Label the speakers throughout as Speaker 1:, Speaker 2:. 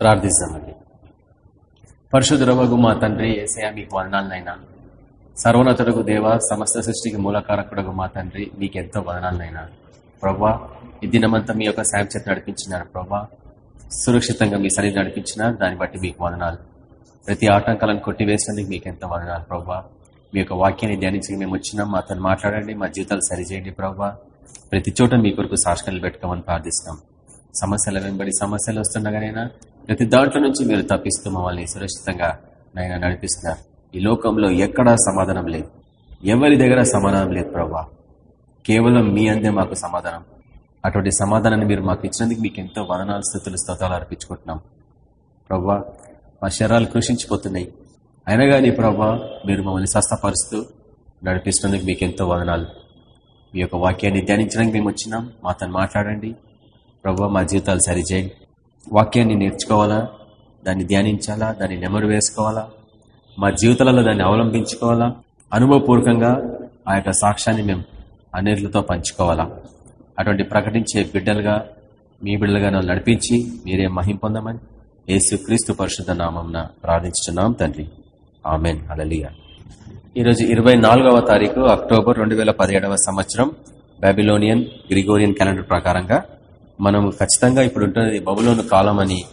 Speaker 1: ప్రార్థిస్తామండి. పరిశుద్ధురవగు మా తండ్రి ఏసయా మీకు వదనాలనైనా. సర్వోన్నతుడుగు దేవ సమస్త సృష్టికి మూలకారకుడుగు మా తండ్రి మీకు ఎంతో వదనాలనైనా. ప్రభా ఈ దినమంతా మీ యొక్క సాయం చేత నడిపించినారు ప్రభా సురక్షితంగా మీ సన్నిధి నడిపించినారు దాన్ని బట్టి మీకు వదనాలు. ప్రతి ఆటంకాలను కొట్టివేసినందుకు మీకు ఎంతో వదనాలు ప్రభా. మీ యొక్క వాక్యాన్ని ధ్యానించి మేము వచ్చినాం మాతో మాట్లాడండి మా జీవితాలు సరిచేయండి ప్రభా. ప్రతి చోట మీ కొరకు సాక్షాలు పెట్టుకోమని ప్రార్థిస్తాం సమస్యల వెంబడి సమస్యలు వస్తుండగానైనా ప్రతి దాంట్లో నుంచి మీరు తప్పిస్తూ మమ్మల్ని సురక్షితంగా నాయన నడిపిస్తున్నారు ఈ లోకంలో ఎక్కడా సమాధానం లేదు. ఎవరి దగ్గర సమాధానం లేదు ప్రభా కేవలం మీ అందే మాకు సమాధానం. అటువంటి సమాధానాన్ని మీరు మాకు ఇచ్చినందుకు మీకు ఎంతో వదనాలు స్థుతులు స్తోతాలు అర్పించుకుంటున్నాం. ప్రభా మా శరీరాలు కృషించిపోతున్నాయి. అయినా కానీ ప్రభా మీరు మమ్మల్ని స్వస్థపరుస్తూ నడిపిస్తున్నందుకు మీకు ఎంతో వదనాలు. మీ యొక్క వాక్యాన్ని ధ్యానించడానికి మేము వచ్చినాం. మాతో మాట్లాడండి. ప్రభా మా జీవితాలు సరిచేయండి వాక్యాన్ని నేర్చుకోవాలా? దాన్ని ధ్యానించాలా? దాన్ని నెమరు వేసుకోవాలా? మా జీవితాలలో దాన్ని అవలంబించుకోవాలా? అనుభవపూర్వకంగా ఆ యొక్క సాక్ష్యాన్ని మేము అనేర్లతో పంచుకోవాలా? అటువంటి ప్రకటించే బిడ్డలుగా మీ బిడ్డలుగా నన్ను నడిపించి మీరే మహిం పొందమని యేసు క్రీస్తు పరిశుద్ధ నామంన ప్రార్థించుతున్నాం తండ్రి. ఆమెన్. అలలియా ఈరోజు ఇరవై నాలుగవ తారీఖు అక్టోబర్ రెండు వేల పదిహేడవ సంవత్సరం బాబిలోనియన్ గ్రిగోరియన్ క్యాలెండర్ ప్రకారంగా మనం ఖచ్చితంగా ఇప్పుడు ఉంటున్నది బబులోను కాలం అని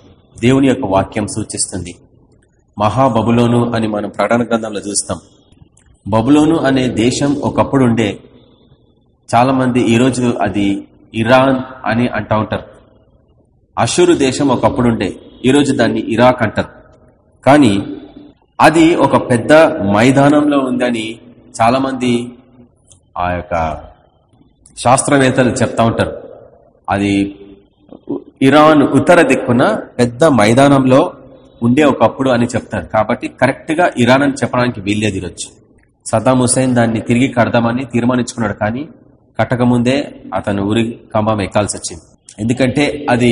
Speaker 1: దేవుని యొక్క వాక్యం సూచిస్తుంది. మహాబబులోను అని మనం ప్రకటన గ్రంథంలో చూస్తాం. బబులోను అనే దేశం ఒకప్పుడు ఉండే చాలా మంది ఈరోజు అది ఇరాన్ అని అంటా ఉంటారు. అషూరు దేశం ఒకప్పుడు ఉండే ఈరోజు దాన్ని ఇరాక్ అంటారు. కానీ అది ఒక పెద్ద మైదానంలో ఉందని చాలా మంది ఆ యొక్క శాస్త్రవేత్తలు చెప్తా ఉంటారు. అది ఇరాన్ ఉత్తర దిక్కున పెద్ద మైదానంలో ఉండే ఒకప్పుడు అని చెప్తారు. కాబట్టి కరెక్ట్గా ఇరాన్ అని చెప్పడానికి వీల్లేదు ఈరోజు. సదాం హుసేన్ దాన్ని తిరిగి కడదామని తీర్మానించుకున్నాడు కానీ కట్టకముందే అతను ఊరి కంబం ఎక్కాల్సి వచ్చింది. ఎందుకంటే అది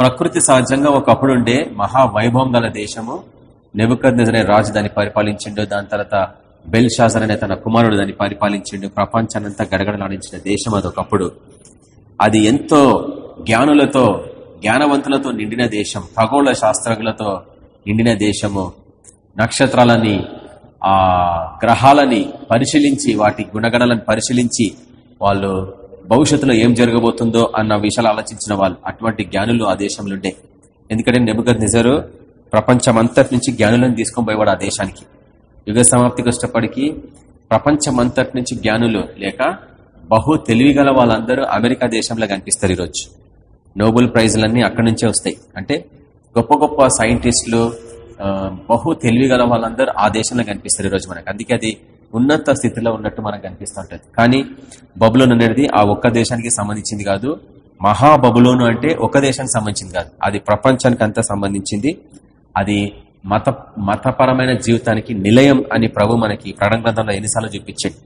Speaker 1: ప్రకృతి సహజంగా ఒకప్పుడు ఉండే మహావైభవం గల దేశము. నెబుకద్ అనే రాజు దాన్ని పరిపాలించిండు దాని తర్వాత బెల్ షాజర్ అనే తన కుమారుడు దాన్ని పరిపాలించిండు ప్రపంచానంతా గడగడలాడించిన దేశం అది ఒకప్పుడు. అది ఎంతో జ్ఞానులతో జ్ఞానవంతులతో నిండిన దేశం ఖగోళ శాస్త్రజ్ఞులతో నిండిన దేశము. నక్షత్రాలని ఆ గ్రహాలని పరిశీలించి వాటి గుణగణాలను పరిశీలించి వాళ్ళు భవిష్యత్తులో ఏం జరగబోతుందో అన్న విషయాలు ఆలోచించిన వాళ్ళు. అటువంటి జ్ఞానులు ఆ దేశంలో ఉండే ఎందుకంటే నెబద్ నిజరు ప్రపంచమంతటి నుంచి జ్ఞానులను తీసుకొని పోయేవాడు ఆ దేశానికి. యుగ సమాప్తికి వచ్చేటప్పటికి ప్రపంచమంతటి నుంచి జ్ఞానులు లేక బహు తెలివిగల వాళ్ళందరూ అమెరికా దేశంలో కనిపిస్తారు ఈరోజు. నోబెల్ ప్రైజ్లన్నీ అక్కడి నుంచే వస్తాయి. అంటే గొప్ప గొప్ప సైంటిస్టులు బహు తెలివిగల వాళ్ళందరూ ఆ దేశంలో కనిపిస్తారు ఈరోజు మనకు. అందుకే అది ఉన్నత స్థితిలో ఉన్నట్టు మనకు కనిపిస్తుంటది కానీ బబులోన్ అనేది ఆ ఒక్క దేశానికి సంబంధించింది కాదు. మహా బబులోను అంటే ఒక దేశానికి సంబంధించింది కాదు. అది ప్రపంచానికి అంతా సంబంధించింది. అది మత మతపరమైన జీవితానికి నిలయం అని ప్రభు మనకి ప్రణ గ్రంథంలో ఎన్నిసార్లు చూపించండి.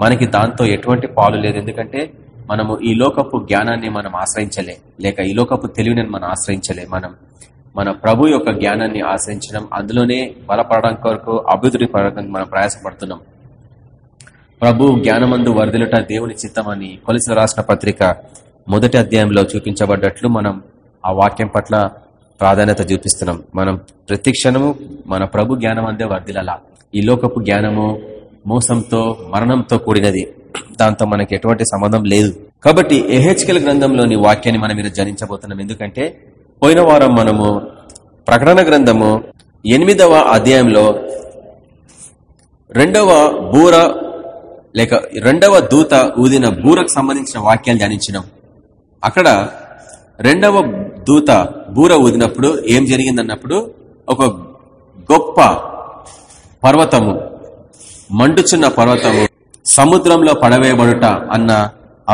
Speaker 1: మనకి దాంతో ఎటువంటి పాలు లేదు. ఎందుకంటే మనము ఈ లోకపు జ్ఞానాన్ని మనం ఆశ్రయించలే. లేక ఈ లోకపు తెలివిని మనం ఆశ్రయించలే. మనం మన ప్రభు యొక్క జ్ఞానాన్ని ఆశ్రయించడం అందులోనే బలపడడం కొరకు అభివృద్ధి పడడానికి మనం ప్రయాసపడుతున్నాం. ప్రభు జ్ఞానమందు వరదలుట దేవుని చిత్తమని కొలిసి రాసిన పత్రిక మొదటి అధ్యాయంలో చూపించబడ్డట్లు మనం ఆ వాక్యం పట్ల ప్రాధాన్యత చూపిస్తున్నాం. మనం ప్రతి క్షణము మన ప్రభు జ్ఞానం అందే వర్దిలలా ఈ లోకపు జ్ఞానము మోసంతో మరణంతో కూడినది. దాంతో మనకి ఎటువంటి సంబంధం లేదు. కాబట్టి ఎహెచ్కెల్ గ్రంథంలోని వాక్యాన్ని మనం మీరు జనించబోతున్నాం. ఎందుకంటే పోయిన వారం మనము ప్రకటన గ్రంథము ఎనిమిదవ అధ్యాయంలో రెండవ బూర లేక రెండవ దూత ఊదిన బూరకు సంబంధించిన వాక్యాలు ధ్యానించినాం. అక్కడ రెండవ దూత బూర ఊదినప్పుడు ఏం జరిగిందన్నప్పుడు ఒక గొప్ప పర్వతము మండుచున్న పర్వతము సముద్రంలో పడవేయబడుట అన్న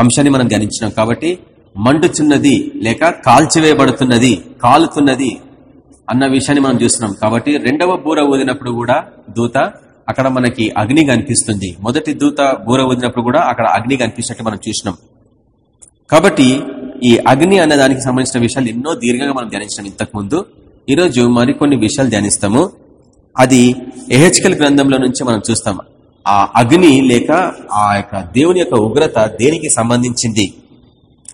Speaker 1: అంశాన్ని మనం ధ్యానించినాం కాబట్టి మండుచున్నది లేక కాల్చివేయబడుతున్నది కాలుతున్నది అన్న విషయాన్ని మనం చూస్తున్నాం. కాబట్టి రెండవ బూర ఊదినప్పుడు కూడా దూత అక్కడ మనకి అగ్ని కనిపిస్తుంది. మొదటి దూత బూర ఊదినప్పుడు కూడా అక్కడ అగ్ని కనిపిస్తున్నట్టు మనం చూసినాం. కాబట్టి ఈ అగ్ని అన్న దానికి సంబంధించిన విషయాలు ఎన్నో దీర్ఘంగా మనం ధ్యానించినాం ఇంతకు ముందు ఈరోజు మరికొన్ని విషయాలు ధ్యానిస్తాము. అది ఎహెచ్కల్ గ్రంథంలో నుంచి మనం చూస్తాం. ఆ అగ్ని లేక ఆ యొక్క దేవుని యొక్క ఉగ్రత దేనికి సంబంధించింది?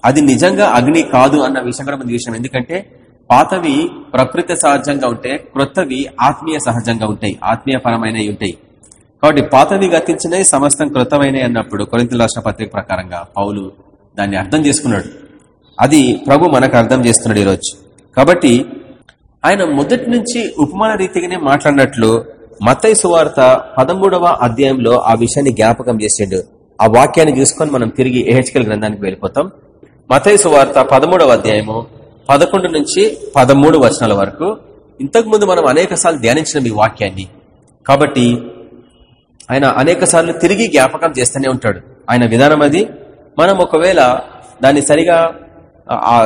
Speaker 1: అది నిజంగా అగ్ని కాదు అన్న విషయం కూడా మంది విషయం ఎందుకంటే పాతవి ప్రకృతి సహజంగా ఉంటే క్రొత్తవి ఆత్మీయ సహజంగా ఉంటాయి ఆత్మీయపరమైనవి ఉంటాయి. కాబట్టి పాతవి గతించినవి సమస్తం కృతమైనవి అన్నప్పుడు కొరింత రాష్ట్ర పత్రిక ప్రకారంగా పౌలు దాన్ని అర్థం చేసుకున్నాడు. అది ప్రభు మనకు అర్థం చేస్తున్నాడు ఈరోజు. కాబట్టి ఆయన మొదటి నుంచి ఉపమాన రీతిగానే మాట్లాడినట్లు మత్తయి సువార్త పదమూడవ అధ్యాయంలో ఆ విషయాన్ని జ్ఞాపకం చేసిండు ఆ వాక్యాన్ని చూసుకొని మనం తిరిగి ఏహెచ్కల్ గ్రంథానికి వెళ్ళిపోతాం. మతై సువార్త పదమూడవ అధ్యాయము పదకొండు నుంచి పదమూడు వచనాల వరకు ఇంతకుముందు మనం అనేక సార్లు ధ్యానించిన ఈ వాక్యాన్ని. కాబట్టి ఆయన అనేక తిరిగి జ్ఞాపకం చేస్తూనే ఉంటాడు. ఆయన విధానం అది. మనం ఒకవేళ దాన్ని సరిగా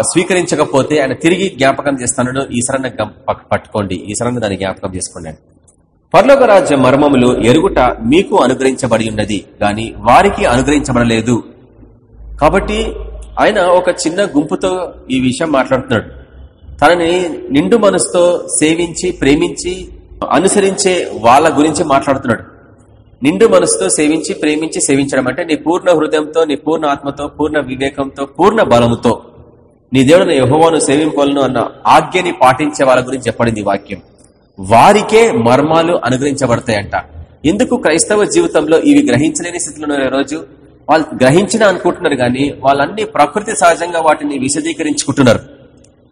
Speaker 1: స్వీకరించకపోతే ఆయన తిరిగి జ్ఞాపకం చేస్తాడు ఈశ్వరన్న పట్టుకోండి. ఈశ్వరన్న దాన్ని జ్ఞాపకం చేసుకోండి పర్లోక రాజ్య మర్మములు ఎరుగుట మీకు అనుగ్రహించబడి ఉన్నది గాని వారికి అనుగ్రహించబడలేదు. కాబట్టి ఆయన ఒక చిన్న గుంపుతో ఈ విషయం మాట్లాడుతున్నాడు. తనని నిండు మనసుతో సేవించి ప్రేమించి అనుసరించే వాళ్ళ గురించి మాట్లాడుతున్నాడు. నిండు మనసుతో సేవించి ప్రేమించి సేవించడం అంటే నీ పూర్ణ హృదయంతో నీ పూర్ణ ఆత్మతో పూర్ణ వివేకంతో పూర్ణ బలముతో. నీ దేవుడు యహోవాను సేవింపలను అన్న ఆజ్ఞని పాటించే వాళ్ళ గురించి చెప్పడింది వాక్యం. వారికే మర్మాలు అనుగ్రహించబడతాయంట. ఎందుకు క్రైస్తవ జీవితంలో ఇవి గ్రహించలేని స్థితిలో రోజు వాళ్ళు గ్రహించిన అనుకుంటున్నారు కానీ వాళ్ళన్ని ప్రకృతి సహజంగా వాటిని విశదీకరించుకుంటున్నారు.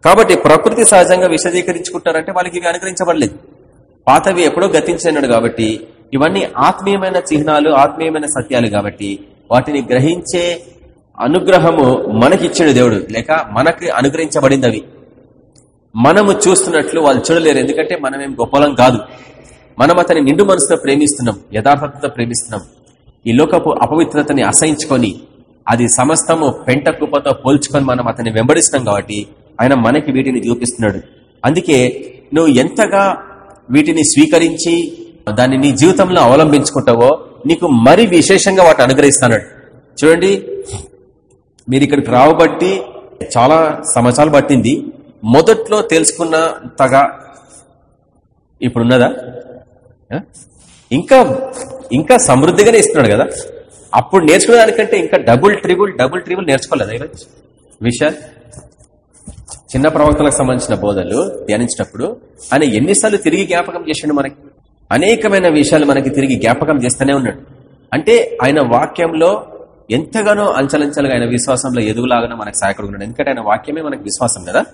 Speaker 1: కాబట్టి ప్రకృతి సహజంగా విశదీకరించుకుంటారంటే వాళ్ళకి ఇవి అనుగ్రహించబడలేదు. పాతవి ఎప్పుడో గతించినాడు కాబట్టి ఇవన్నీ ఆత్మీయమైన చిహ్నాలు ఆత్మీయమైన సత్యాలు కాబట్టి వాటిని గ్రహించే అనుగ్రహము మనకిచ్చాడు దేవుడు. లేక మనకి అనుగ్రహించబడింది అవి మనము చూస్తున్నట్లు వాళ్ళు చూడలేరు. ఎందుకంటే మనమేం గొప్పలం కాదు. మనం అతని నిండు మనసుతో ప్రేమిస్తున్నాం. యథార్థతతో ప్రేమిస్తున్నాం. ఈ లోకపు అపవిత్రతని అసహించుకొని అది సమస్తము పెంట కుప్పతో పోల్చుకొని మనం అతన్ని వెంబడిస్తున్నాం కాబట్టి ఆయన మనకి వీటిని చూపిస్తున్నాడు అందుకే నువ్వు ఎంతగా వీటిని స్వీకరించి దాన్ని నీ జీవితంలో అవలంబించుకుంటావో నీకు మరి విశేషంగా వాటిని అనుగ్రహిస్తాడు. చూడండి. మీరు ఇక్కడికి రావబట్టి చాలా సంవత్సరాలు పట్టింది. మొదట్లో తెలుసుకున్న తెలుసుకున్నంతగా ఇప్పుడున్నదా? ఇంకా ఇంకా సమృద్ధిగానే ఇస్తున్నాడు కదా? అప్పుడు నేర్చుకునే దానికంటే ఇంకా డబుల్ ట్రిబుల్ డబుల్ ట్రిబుల్ నేర్చుకోలేదు ఈరోజు? విషయాలు చిన్న ప్రవక్తలకు సంబంధించిన బోధలు ధ్యానించినప్పుడు ఆయన ఎన్నిసార్లు తిరిగి జ్ఞాపకం చేసిండు మనకి? అనేకమైన విషయాలు మనకి తిరిగి జ్ఞాపకం చేస్తూనే ఉన్నాడు. అంటే ఆయన వాక్యంలో ఎంతగానో అంచలంచలుగా ఆయన విశ్వాసంలో ఎదుగులాగా మనకు సహాయకుడున్నాడు ఎందుకంటే ఆయన వాక్యమే మనకు విశ్వాసం కదా?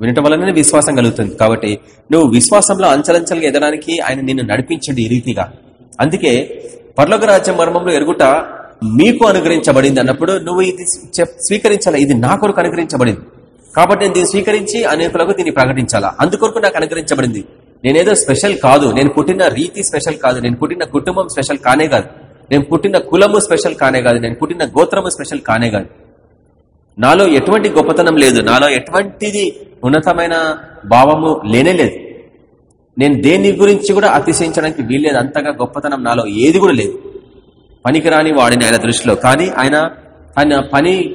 Speaker 1: వినటం వల్లనే విశ్వాసం కలుగుతుంది. కాబట్టి నువ్వు విశ్వాసంలో అంచలంచలుగా ఎదడానికి ఆయన నిన్ను నడిపించండి ఈ రీతిగా. అందుకే పర్లోక రాజ్యం మర్మంలో ఎరుగుట మీకు అనుగ్రహించబడింది అన్నప్పుడు నువ్వు ఇది స్వీకరించాలా? ఇది నా కొరకు అనుగ్రహించబడింది. కాబట్టి నేను దీన్ని స్వీకరించి అనేకులకు దీన్ని ప్రకటించాలా? అందుకొరకు నాకు అనుగ్రహించబడింది. నేనేదో స్పెషల్ కాదు. నేను పుట్టిన రీతి స్పెషల్ కాదు. నేను పుట్టిన కుటుంబం స్పెషల్ కానే కాదు. నేను పుట్టిన కులము స్పెషల్ కానే కాదు నేను పుట్టిన గోత్రము స్పెషల్ కానే కాదు. నాలో ఎటువంటి గొప్పతనం లేదు నాలో ఎటువంటిది ఉన్నతమైన భావము లేనే లేదు. నేను దేని గురించి కూడా అతిశయించడానికి వీల్లేదు అంతగా గొప్పతనం నాలో ఏది కూడా లేదు. పనికిరాని వాడిని ఆయన దృష్టిలో కానీ ఆయన ఆయన పని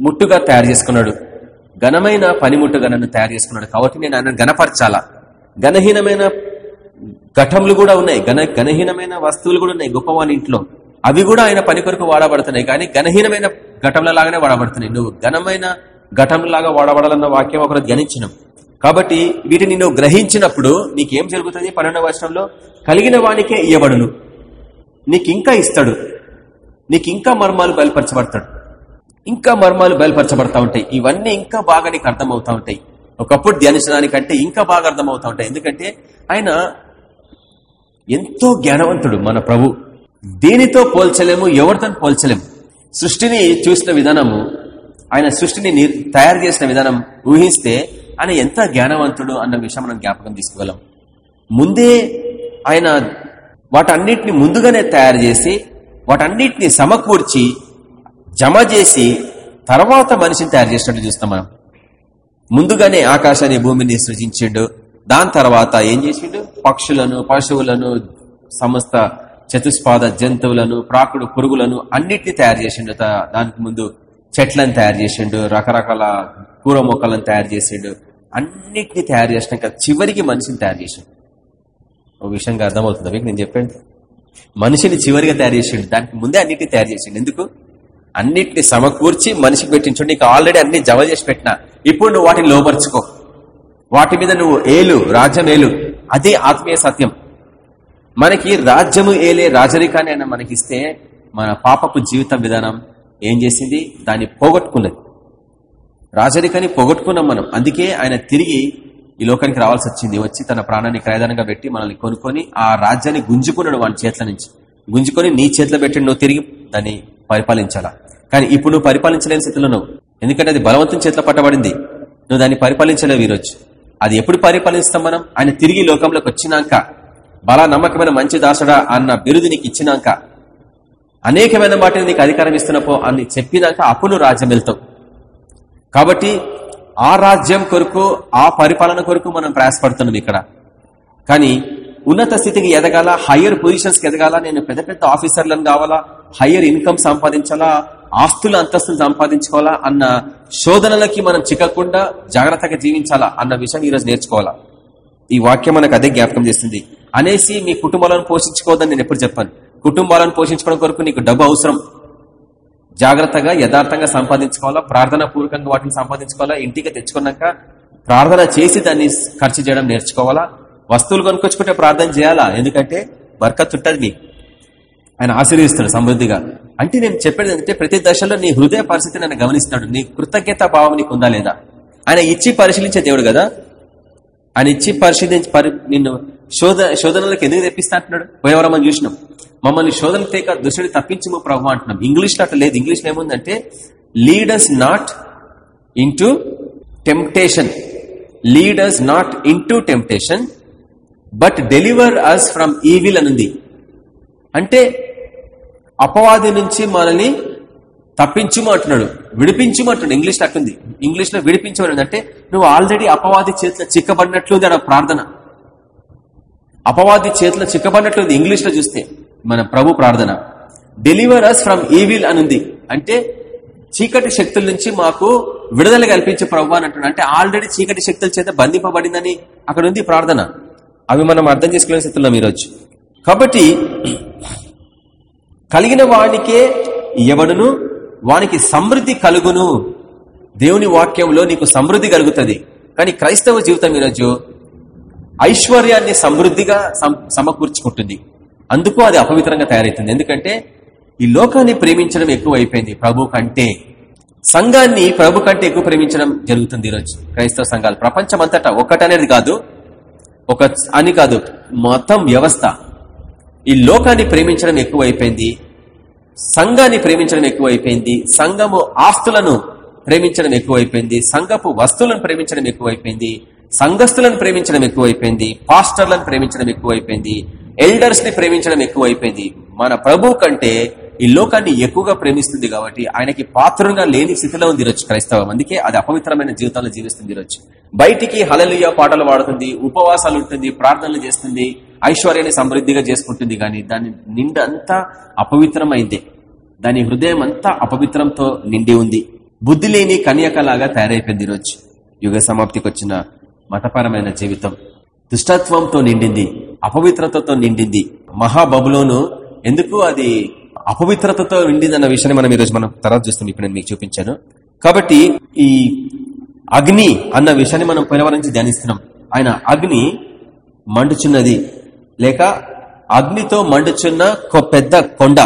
Speaker 1: ముట్టుగా తయారు చేసుకున్నాడు. ఘనమైన పనిముట్టుగా నన్ను తయారు చేసుకున్నాడు. కాబట్టి నేను ఆయన ఘనపరచాలా? ఘనహీనమైన ఘటములు కూడా ఉన్నాయి. ఘన ఘనహీనమైన వస్తువులు కూడా ఉన్నాయి. గొప్పవాని ఇంట్లో. అవి కూడా ఆయన పని కొరకు వాడబడుతున్నాయి. కానీ ఘనహీనమైన ఘటంలాగానే వాడబడుతున్నాయి. నువ్వు ఘనమైన ఘటంలాగా వాడబడాలన్న వాక్యం ఒకరు గణించినాం కాబట్టి వీటిని నువ్వు గ్రహించినప్పుడు నీకేం జరుగుతుంది? పన్నెండవ వర్షంలో కలిగిన వానికే ఇయ్యబడును. నీకు ఇంకా ఇస్తాడు. నీకు ఇంకా మర్మాలు బయలుపరచబడతాడు. ఇంకా మర్మాలు బయలుపరచబడతా ఉంటాయి. ఇవన్నీ ఇంకా బాగా నీకు అర్థమవుతా ఉంటాయి. ఒకప్పుడు ధ్యానించడానికంటే ఇంకా బాగా అర్థమవుతా ఉంటాయి. ఎందుకంటే ఆయన ఎంతో జ్ఞానవంతుడు మన ప్రభు. దేనితో పోల్చలేము ఎవరితో పోల్చలేము. సృష్టిని చూసిన విధానము ఆయన సృష్టిని తయారు చేసిన విధానం ఊహిస్తే ఆయన ఎంత జ్ఞానవంతుడు అన్న విషయం మనం జ్ఞాపకం తీసుకోగలం. ముందే ఆయన వాటన్నిటిని ముందుగానే తయారు చేసి వాటన్నిటిని సమకూర్చి జమ చేసి తర్వాత మనిషిని తయారు చేసినట్టు చూస్తాం మనం. ముందుగానే ఆకాశాన్ని భూమిని సృజించిండు దాని తర్వాత ఏం చేసిండు? పక్షులను పశువులను సమస్త చతుష్పాద జంతువులను ప్రాకుడు పురుగులను అన్నిటిని తయారు చేసిండు. దానికి ముందు చెట్లను తయారు చేసిండు రకరకాల కూర మొక్కలను తయారు చేసిండు. అన్నిటిని తయారు చేసినాక చివరికి మనిషిని తయారు చేసిండు. ఒక విషయంగా అర్థమవుతుంది మీకు? నేను చెప్పండి మనిషిని చివరిగా తయారు చేసిండు. దానికి ముందే అన్నిటిని తయారు చేసిండు. ఎందుకు? అన్నిటిని సమకూర్చి మనిషికి పెట్టించు నీకు ఆల్రెడీ అన్ని జమ చేసి పెట్టినా. ఇప్పుడు నువ్వు వాటిని లోపరుచుకో. వాటి మీద నువ్వు ఏలు రాజ్యం ఏలు. అదే ఆత్మీయ సత్యం. మనకి రాజ్యము ఏలే రాజరికాన్ని ఆయన మనకిస్తే మన పాపపు జీవిత విధానం ఏం చేసింది? దాన్ని పోగొట్టుకున్నది. రాజరికాన్ని పోగొట్టుకున్నాం మనం. అందుకే ఆయన తిరిగి ఈ లోకానికి రావాల్సి వచ్చింది. వచ్చి తన ప్రాణాన్ని క్రయదానంగా పెట్టి మనల్ని కొనుక్కొని ఆ రాజ్యాన్ని గుంజుకున్నాడు వాని చేతుల నుంచి. గుంజుకొని నీ చేతిలో పెట్టి నువ్వు తిరిగి దాన్ని పరిపాలించాలా? కానీ ఇప్పుడు నువ్వు పరిపాలించలేని స్థితిలో నువ్వు. ఎందుకంటే అది బలవంతం చేతిలో పట్టబడింది. నువ్వు దాన్ని పరిపాలించలేవు ఈరోజు. అది ఎప్పుడు పరిపాలిస్తాం మనం? ఆయన తిరిగి లోకంలోకి వచ్చినాక బలా నమ్మకమైన మంచి దాసుడా అన్న బిరుదు నీకు ఇచ్చినాక అనేకమైన వాటిని నీకు అధికారం ఇస్తున్నపో అని చెప్పినాక అప్పుడు రాజ్యం వెళ్తాం. కాబట్టి ఆ రాజ్యం కొరకు ఆ పరిపాలన కొరకు మనం ప్రయాసపడుతున్నాం ఇక్కడ. కానీ ఉన్నత స్థితికి ఎదగాల? హయ్యర్ పొజిషన్స్కి ఎదగాల? నేను పెద్ద పెద్ద ఆఫీసర్లను కావాలా? హయ్యర్ ఇన్కమ్ సంపాదించాలా? ఆస్తుల అంతస్తులు సంపాదించుకోవాలా అన్న శోధనలకి మనం చిక్కకుండా జాగ్రత్తగా జీవించాలా అన్న విషయం ఈరోజు నేర్చుకోవాలా? ఈ వాక్యం మనకు అదే జ్ఞాపకం చేస్తుంది. అనేసి మీ కుటుంబాలను పోషించుకోవద్దని నేను ఎప్పుడు చెప్పాను. కుటుంబాలను పోషించుకోవడం కొరకు నీకు డబ్బు అవసరం. జాగ్రత్తగా యథార్థంగా సంపాదించుకోవాలా ప్రార్థన పూర్వకంగా వాటిని సంపాదించుకోవాలా ఇంటికి తెచ్చుకున్నాక ప్రార్థన చేసి దాన్ని ఖర్చు చేయడం నేర్చుకోవాలా వస్తువులు కొనుక్కొచ్చుకుంటే ప్రార్థన చేయాలా? ఎందుకంటే బర్కత్ ఉంటుంది ఆయన ఆశీర్విస్తాడు సమృద్ధిగా. అంటే నేను చెప్పేది అంటే ప్రతి దశలో నీ హృదయ పరిస్థితిని నన్ను గమనిస్తున్నాడు. నీ కృతజ్ఞత భావం నీకు ఉందా లేదా? ఆయన ఇచ్చి పరిశీలించే దేవుడు కదా? ఆయన ఇచ్చి పరిశీలించి నిన్ను శోధ శోధనలకు ఎందుకు తెప్పిస్తా అంటున్నాడు? పోయేవరం మనం చూసినాం. మమ్మల్ని శోధన తేక దృష్టిని తప్పించము ప్రభు అంటున్నాం. ఇంగ్లీష్లో అట్లా లేదు. ఇంగ్లీష్లో ఏముందంటే leaders not into temptation leaders not into temptation but deliver us from evil అనుంది అంటే అపవాది నుంచి మనల్ని తప్పించుమంటున్నాడు విడిపించుమంటున్నాడు ఇంగ్లీష్ అట్టుంది. ఇంగ్లీష్లో విడిపించమని అంటే నువ్వు ఆల్రెడీ అపవాది చేతిలో చిక్కబడినట్లుంది అన్న ప్రార్థన. అపవాది చేతిలో చిక్కబడినట్లుంది ఇంగ్లీష్లో చూస్తే మన ప్రభు ప్రార్థన. డెలివర్ అస్ ఫ్రమ్ ఈవిల్ అనుంది. అంటే చీకటి శక్తుల నుంచి మాకు విడుదల కల్పించే ప్రభు అని అంటున్నాడు. అంటే ఆల్రెడీ చీకటి శక్తుల చేత బంధింపబడిందని అక్కడ ఉంది ప్రార్థన. అవి మనం అర్థం చేసుకునే స్థితిలో ఈరోజు కాబట్టి కలిగిన వానికే ఎవడును వానికి సమృద్ధి కలుగును. దేవుని వాక్యంలో నీకు సమృద్ధి కలుగుతుంది. కానీ క్రైస్తవ జీవితం ఈరోజు ఐశ్వర్యాన్ని సమృద్ధిగా సమకూర్చుకుంటుంది. అందుకు అది అపవిత్రంగా తయారవుతుంది ఎందుకంటే ఈ లోకాన్ని ప్రేమించడం ఎక్కువ అయిపోయింది ప్రభు కంటే. సంఘాన్ని ప్రభు కంటే ఎక్కువ ప్రేమించడం జరుగుతుంది ఈరోజు క్రైస్తవ సంఘాలు. ప్రపంచం అంతటా ఒక్కటనేది కాదు. ఒక అని కాదు. మొత్తం వ్యవస్థ. ఈ లోకాన్ని ప్రేమించడం ఎక్కువైపోయింది సంఘాన్ని ప్రేమించడం ఎక్కువైపోయింది సంఘము ఆస్తులను ప్రేమించడం ఎక్కువైపోయింది సంఘపు వస్తువులను ప్రేమించడం ఎక్కువైపోయింది సంఘస్థులను ప్రేమించడం ఎక్కువైపోయింది పాస్టర్లను ప్రేమించడం ఎక్కువైపోయింది ఎల్డర్స్ని ప్రేమించడం ఎక్కువైపోయింది. మన ప్రభు కంటే ఈ లోకాన్ని ఎక్కువగా ప్రేమిస్తుంది కాబట్టి ఆయనకి పాత్రంగా లేని స్థితిలో ఉంది ఈరోజు క్రైస్తవం. అందుకే అది అపవిత్రమైన జీవితంలో జీవిస్తుంది ఈరోజు. బయటికి హలలియ పాటలు పాడుతుంది ఉపవాసాలు ఉంటుంది ప్రార్థనలు చేస్తుంది ఐశ్వర్యాన్ని సమృద్ధిగా చేసుకుంటుంది కానీ దాని నిండంతా అపవిత్రమైందే. దాని హృదయం అంతా అపవిత్రంతో నిండి ఉంది. బుద్ధి లేని కన్యకలాగా తయారైపోయింది ఈరోజు. యుగ సమాప్తికి వచ్చిన మతపరమైన జీవితం. దుష్టత్వంతో నిండింది అపవిత్రతతో నిండింది. మహాబబులోను ఎందుకు అది అపవిత్రతతో నిండిందన్న విషయాన్ని మనం ఈరోజు మనం తర్వాత చూస్తాం. ఇప్పుడు నేను మీకు చూపించాను. కాబట్టి ఈ అగ్ని అన్న విషయాన్ని మనం పోయినవారి నుంచి ధ్యానిస్తున్నాం. ఆయన అగ్ని మండుచున్నది. లేక అగ్నితో మండుచున్న పెద్ద కొండ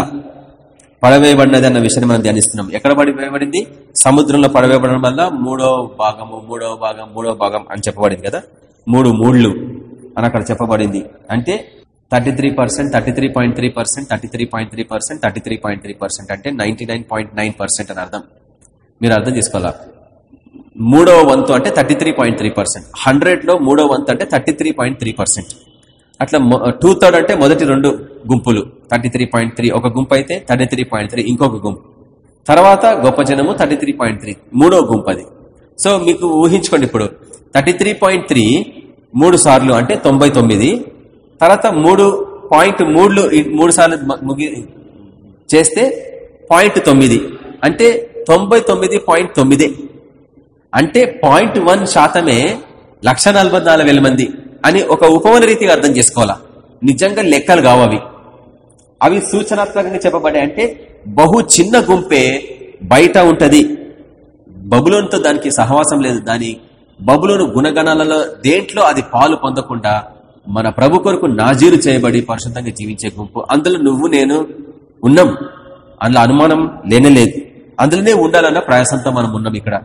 Speaker 1: పడవేయబడినది అన్న విషయాన్ని మనం ధ్యానిస్తున్నాం. ఎక్కడ పడివేయబడింది సముద్రంలో పడవేయబడడం వల్ల మూడో భాగము మూడో భాగం మూడో భాగం అని చెప్పబడింది కదా? మూడు మూళ్ళు అని అక్కడ చెప్పబడింది. అంటే thirty three percent thirty three point three percent thirty three point three percent thirty three point three percent అంటే ninety nine point nine percent అని అర్థం. మీరు అర్థం చేసుకోవాలా? మూడవ వంతు అంటే thirty three point three percent. హండ్రెడ్లో మూడో మూడవ వంతు అంటే thirty three point three percent. అట్లా టూ థర్డ్ అంటే మొదటి రెండు గుంపులు. థర్టీ త్రీ పాయింట్ త్రీ ఒక గుంపు అయితే థర్టీ త్రీ పాయింట్ త్రీ ఇంకొక గుంపు. తర్వాత గొప్ప జనము థర్టీ త్రీ పాయింట్ త్రీ మూడో గుంపు అది. సో మీకు ఊహించుకోండి ఇప్పుడు. థర్టీ త్రీ పాయింట్ త్రీ మూడు సార్లు అంటే తొంభై తొమ్మిది. తర్వాత మూడు పాయింట్ మూడులు మూడు సార్లు ముగి చేస్తే పాయింట్ తొమ్మిది. అంటే తొంభై తొమ్మిది పాయింట్ తొమ్మిదే. అంటే పాయింట్ వన్ శాతమే లక్ష మంది. అని ఒక ఉపవన రీతిగా అర్థం చేసుకోవాలా? నిజంగా లెక్కలు కావు అవి. అవి సూచనాత్మకంగా చెప్పబడ్డాయి అంటే బహు చిన్న గుంపే బయట ఉంటది. బబులోన్తో దానికి సహవాసం లేదు. దాని బబులోను గుణగణాలలో దేంట్లో అది పాలు పొందకుండా మన ప్రభు కొరకు నాజీరు చేయబడి పరిశుద్ధంగా జీవించే గుంపు. అందులో నువ్వు నేను ఉన్నాం. అందులో అనుమానం లేనేలేదు అందులోనే ఉండాలన్న ప్రయాసంతో మనం ఉన్నాం ఇక్కడ.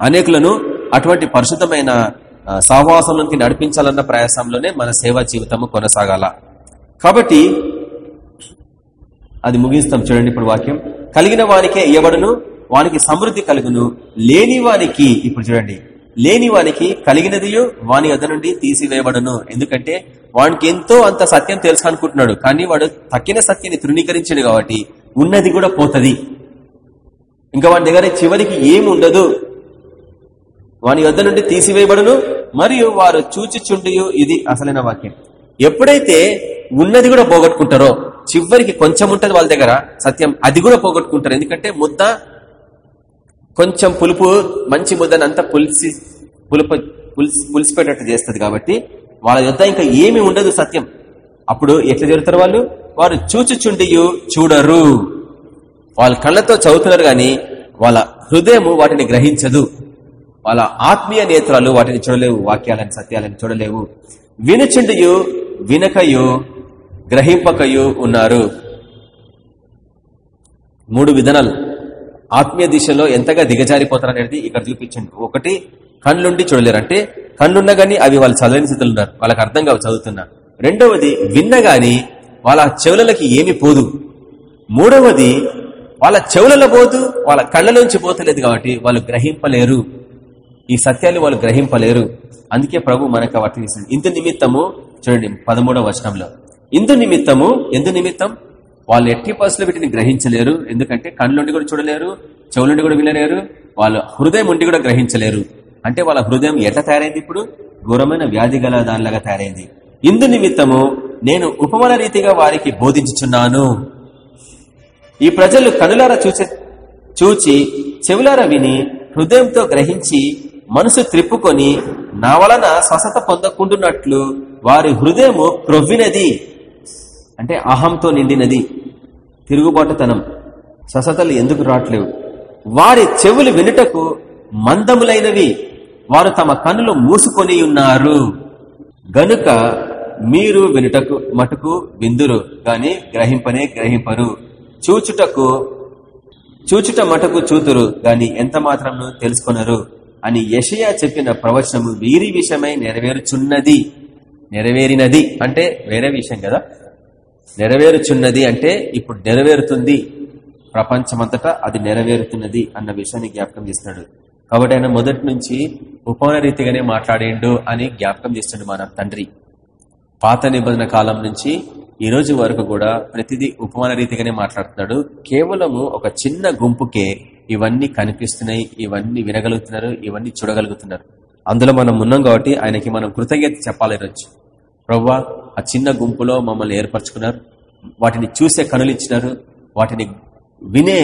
Speaker 1: అనేకులను అటువంటి పరిశుద్ధమైన ఆ, సహవాసంలోకి నడిపించాలన్న ప్రయాసంలోనే మన సేవా జీవితము కొనసాగాల. కాబట్టి అది ముగిస్తాం చూడండి ఇప్పుడు వాక్యం. కలిగిన వానికే ఇవ్వబడును వానికి సమృద్ధి కలుగును. లేని వానికి ఇప్పుడు చూడండి. లేని వానికి కలిగినదియు వాని వద్ద నుండి తీసివేయబడును. ఎందుకంటే వానికి ఎంతో అంత సత్యం తెలుసు అనుకుంటున్నాడు కానీ వాడు తక్కిన సత్యాన్ని తృణీకరించాడు కాబట్టి ఉన్నది కూడా పోతుంది. ఇంకా వాని దగ్గర చివరికి ఏమి ఉండదు వాని వద్ద నుండి తీసివేయబడును మరియు వారు చూచిచుండియు ఇది అసలైన వాక్యం. ఎప్పుడైతే ఉన్నది కూడా పోగొట్టుకుంటారో చివరికి కొంచెం ఉంటుంది వాళ్ళ దగ్గర సత్యం అది కూడా పోగొట్టుకుంటారు. ఎందుకంటే ముద్ద కొంచెం పులుపు మంచి ముద్దని అంతా పులిసి పులుపు పులిసి పులిసిపోయేటట్టు చేస్తుంది కాబట్టి వాళ్ళ యొద్ద ఇంకా ఏమీ ఉండదు సత్యం. అప్పుడు ఎట్లా జరుగుతారు వాళ్ళు? వారు చూచుచుండియు చూడరు. వాళ్ళ కళ్ళతో చదువుతున్నారు కానీ వాళ్ళ హృదయము వాటిని గ్రహించదు. వాళ్ళ ఆత్మీయ నేత్రాలు వాటిని చూడలేవు వాక్యాలను సత్యాలను చూడలేవు. వినుచుండియు వినకయు గ్రహింపకయు ఉన్నారు. మూడు విధానాలు. ఆత్మీయ దిశలో ఎంతగా దిగజారిపోతారనేది ఇక్కడ చూపించండి. ఒకటి కళ్ళుండి చూడలేరు. అంటే కళ్ళున్నా గానీ అవి వాళ్ళు చదవని స్థితిలో ఉన్నారు. వాళ్ళకి అర్థం కావు చదువుతున్నా. రెండవది విన్నగాని వాళ్ళ చెవులకి ఏమి పోదు. మూడవది వాళ్ళ చెవులలో పోదు వాళ్ళ కళ్ళలోంచి పోతలేదు కాబట్టి వాళ్ళు గ్రహింపలేరు. ఈ సత్యాలు వాళ్ళు గ్రహింపలేరు. అందుకే ప్రభు మనకు వాటిని ఇస్తుంది. ఇందు నిమిత్తము చూడండి పదమూడవ వచనంలో. ఇందు నిమిత్తము ఎందు నిమిత్తం? వాళ్ళు ఎట్టి పరిస్థితులు వీటిని గ్రహించలేరు. ఎందుకంటే కళ్ళుండి కూడా చూడలేరు చెవులుండి కూడా వినలేరు వాళ్ళ హృదయం ఉండి కూడా గ్రహించలేరు. అంటే వాళ్ళ హృదయం ఎట్లా తయారైంది ఇప్పుడు? ఘోరమైన వ్యాధి గల దానిలాగా తయారైంది. ఇందు నిమిత్తము నేను ఉపమాన రీతిగా వారికి బోధించుచున్నాను. ఈ ప్రజలు కనులారా చూచే చూచి చెవులారా విని హృదయంతో గ్రహించి మనసు త్రిప్పుకొని నా వలన స్వస్థత పొందకుండున్నట్లు వారి హృదయము క్రొవ్వినది అంటే అహంతో నిండినది. తిరుగుబాటుతనం. స్వస్థతలు ఎందుకు రావట్లేవు? వారి చెవులు వినుటకు మందములైనవి. వారు తమ కన్నులు మూసుకొని ఉన్నారు. గనుక మీరు వినుటకు మటుకు విందురు గాని గ్రహింపనే గ్రహింపరు. చూచుటకు చూచుట మటుకు చూతురు గాని ఎంత మాత్రం తెలుసుకొనరు. అని యషయా చెప్పిన ప్రవచనము వీరి విషయమై నెరవేరుచున్నది. నెరవేరినది అంటే వేరే విషయం కదా. నెరవేరుచున్నది అంటే ఇప్పుడు నెరవేరుతుంది. ప్రపంచమంతటా అది నెరవేరుతున్నది అన్న విషయాన్ని జ్ఞాపకం చేస్తున్నాడు. కాబట్టి ఆయన మొదటి నుంచి ఉపనరీతిగానే మాట్లాడిండు అని జ్ఞాపకం చేస్తున్నాడు మన తండ్రి. పాత నిబంధన కాలం నుంచి ఈ రోజు వరకు కూడా ప్రతిదీ ఉపమాన రీతిగానే మాట్లాడుతున్నాడు. కేవలము ఒక చిన్న గుంపుకే ఇవన్నీ కనిపిస్తున్నాయి ఇవన్నీ వినగలుగుతున్నారు ఇవన్నీ చూడగలుగుతున్నారు. అందులో మనం ఉన్నాం కాబట్టి ఆయనకి మనం కృతజ్ఞత చెప్పాలి ఈరోజు ప్రవ్వా ఆ చిన్న గుంపులో మమ్మల్ని ఏర్పరచుకున్నారు. వాటిని చూసే కనులు ఇచ్చినారు. వాటిని వినే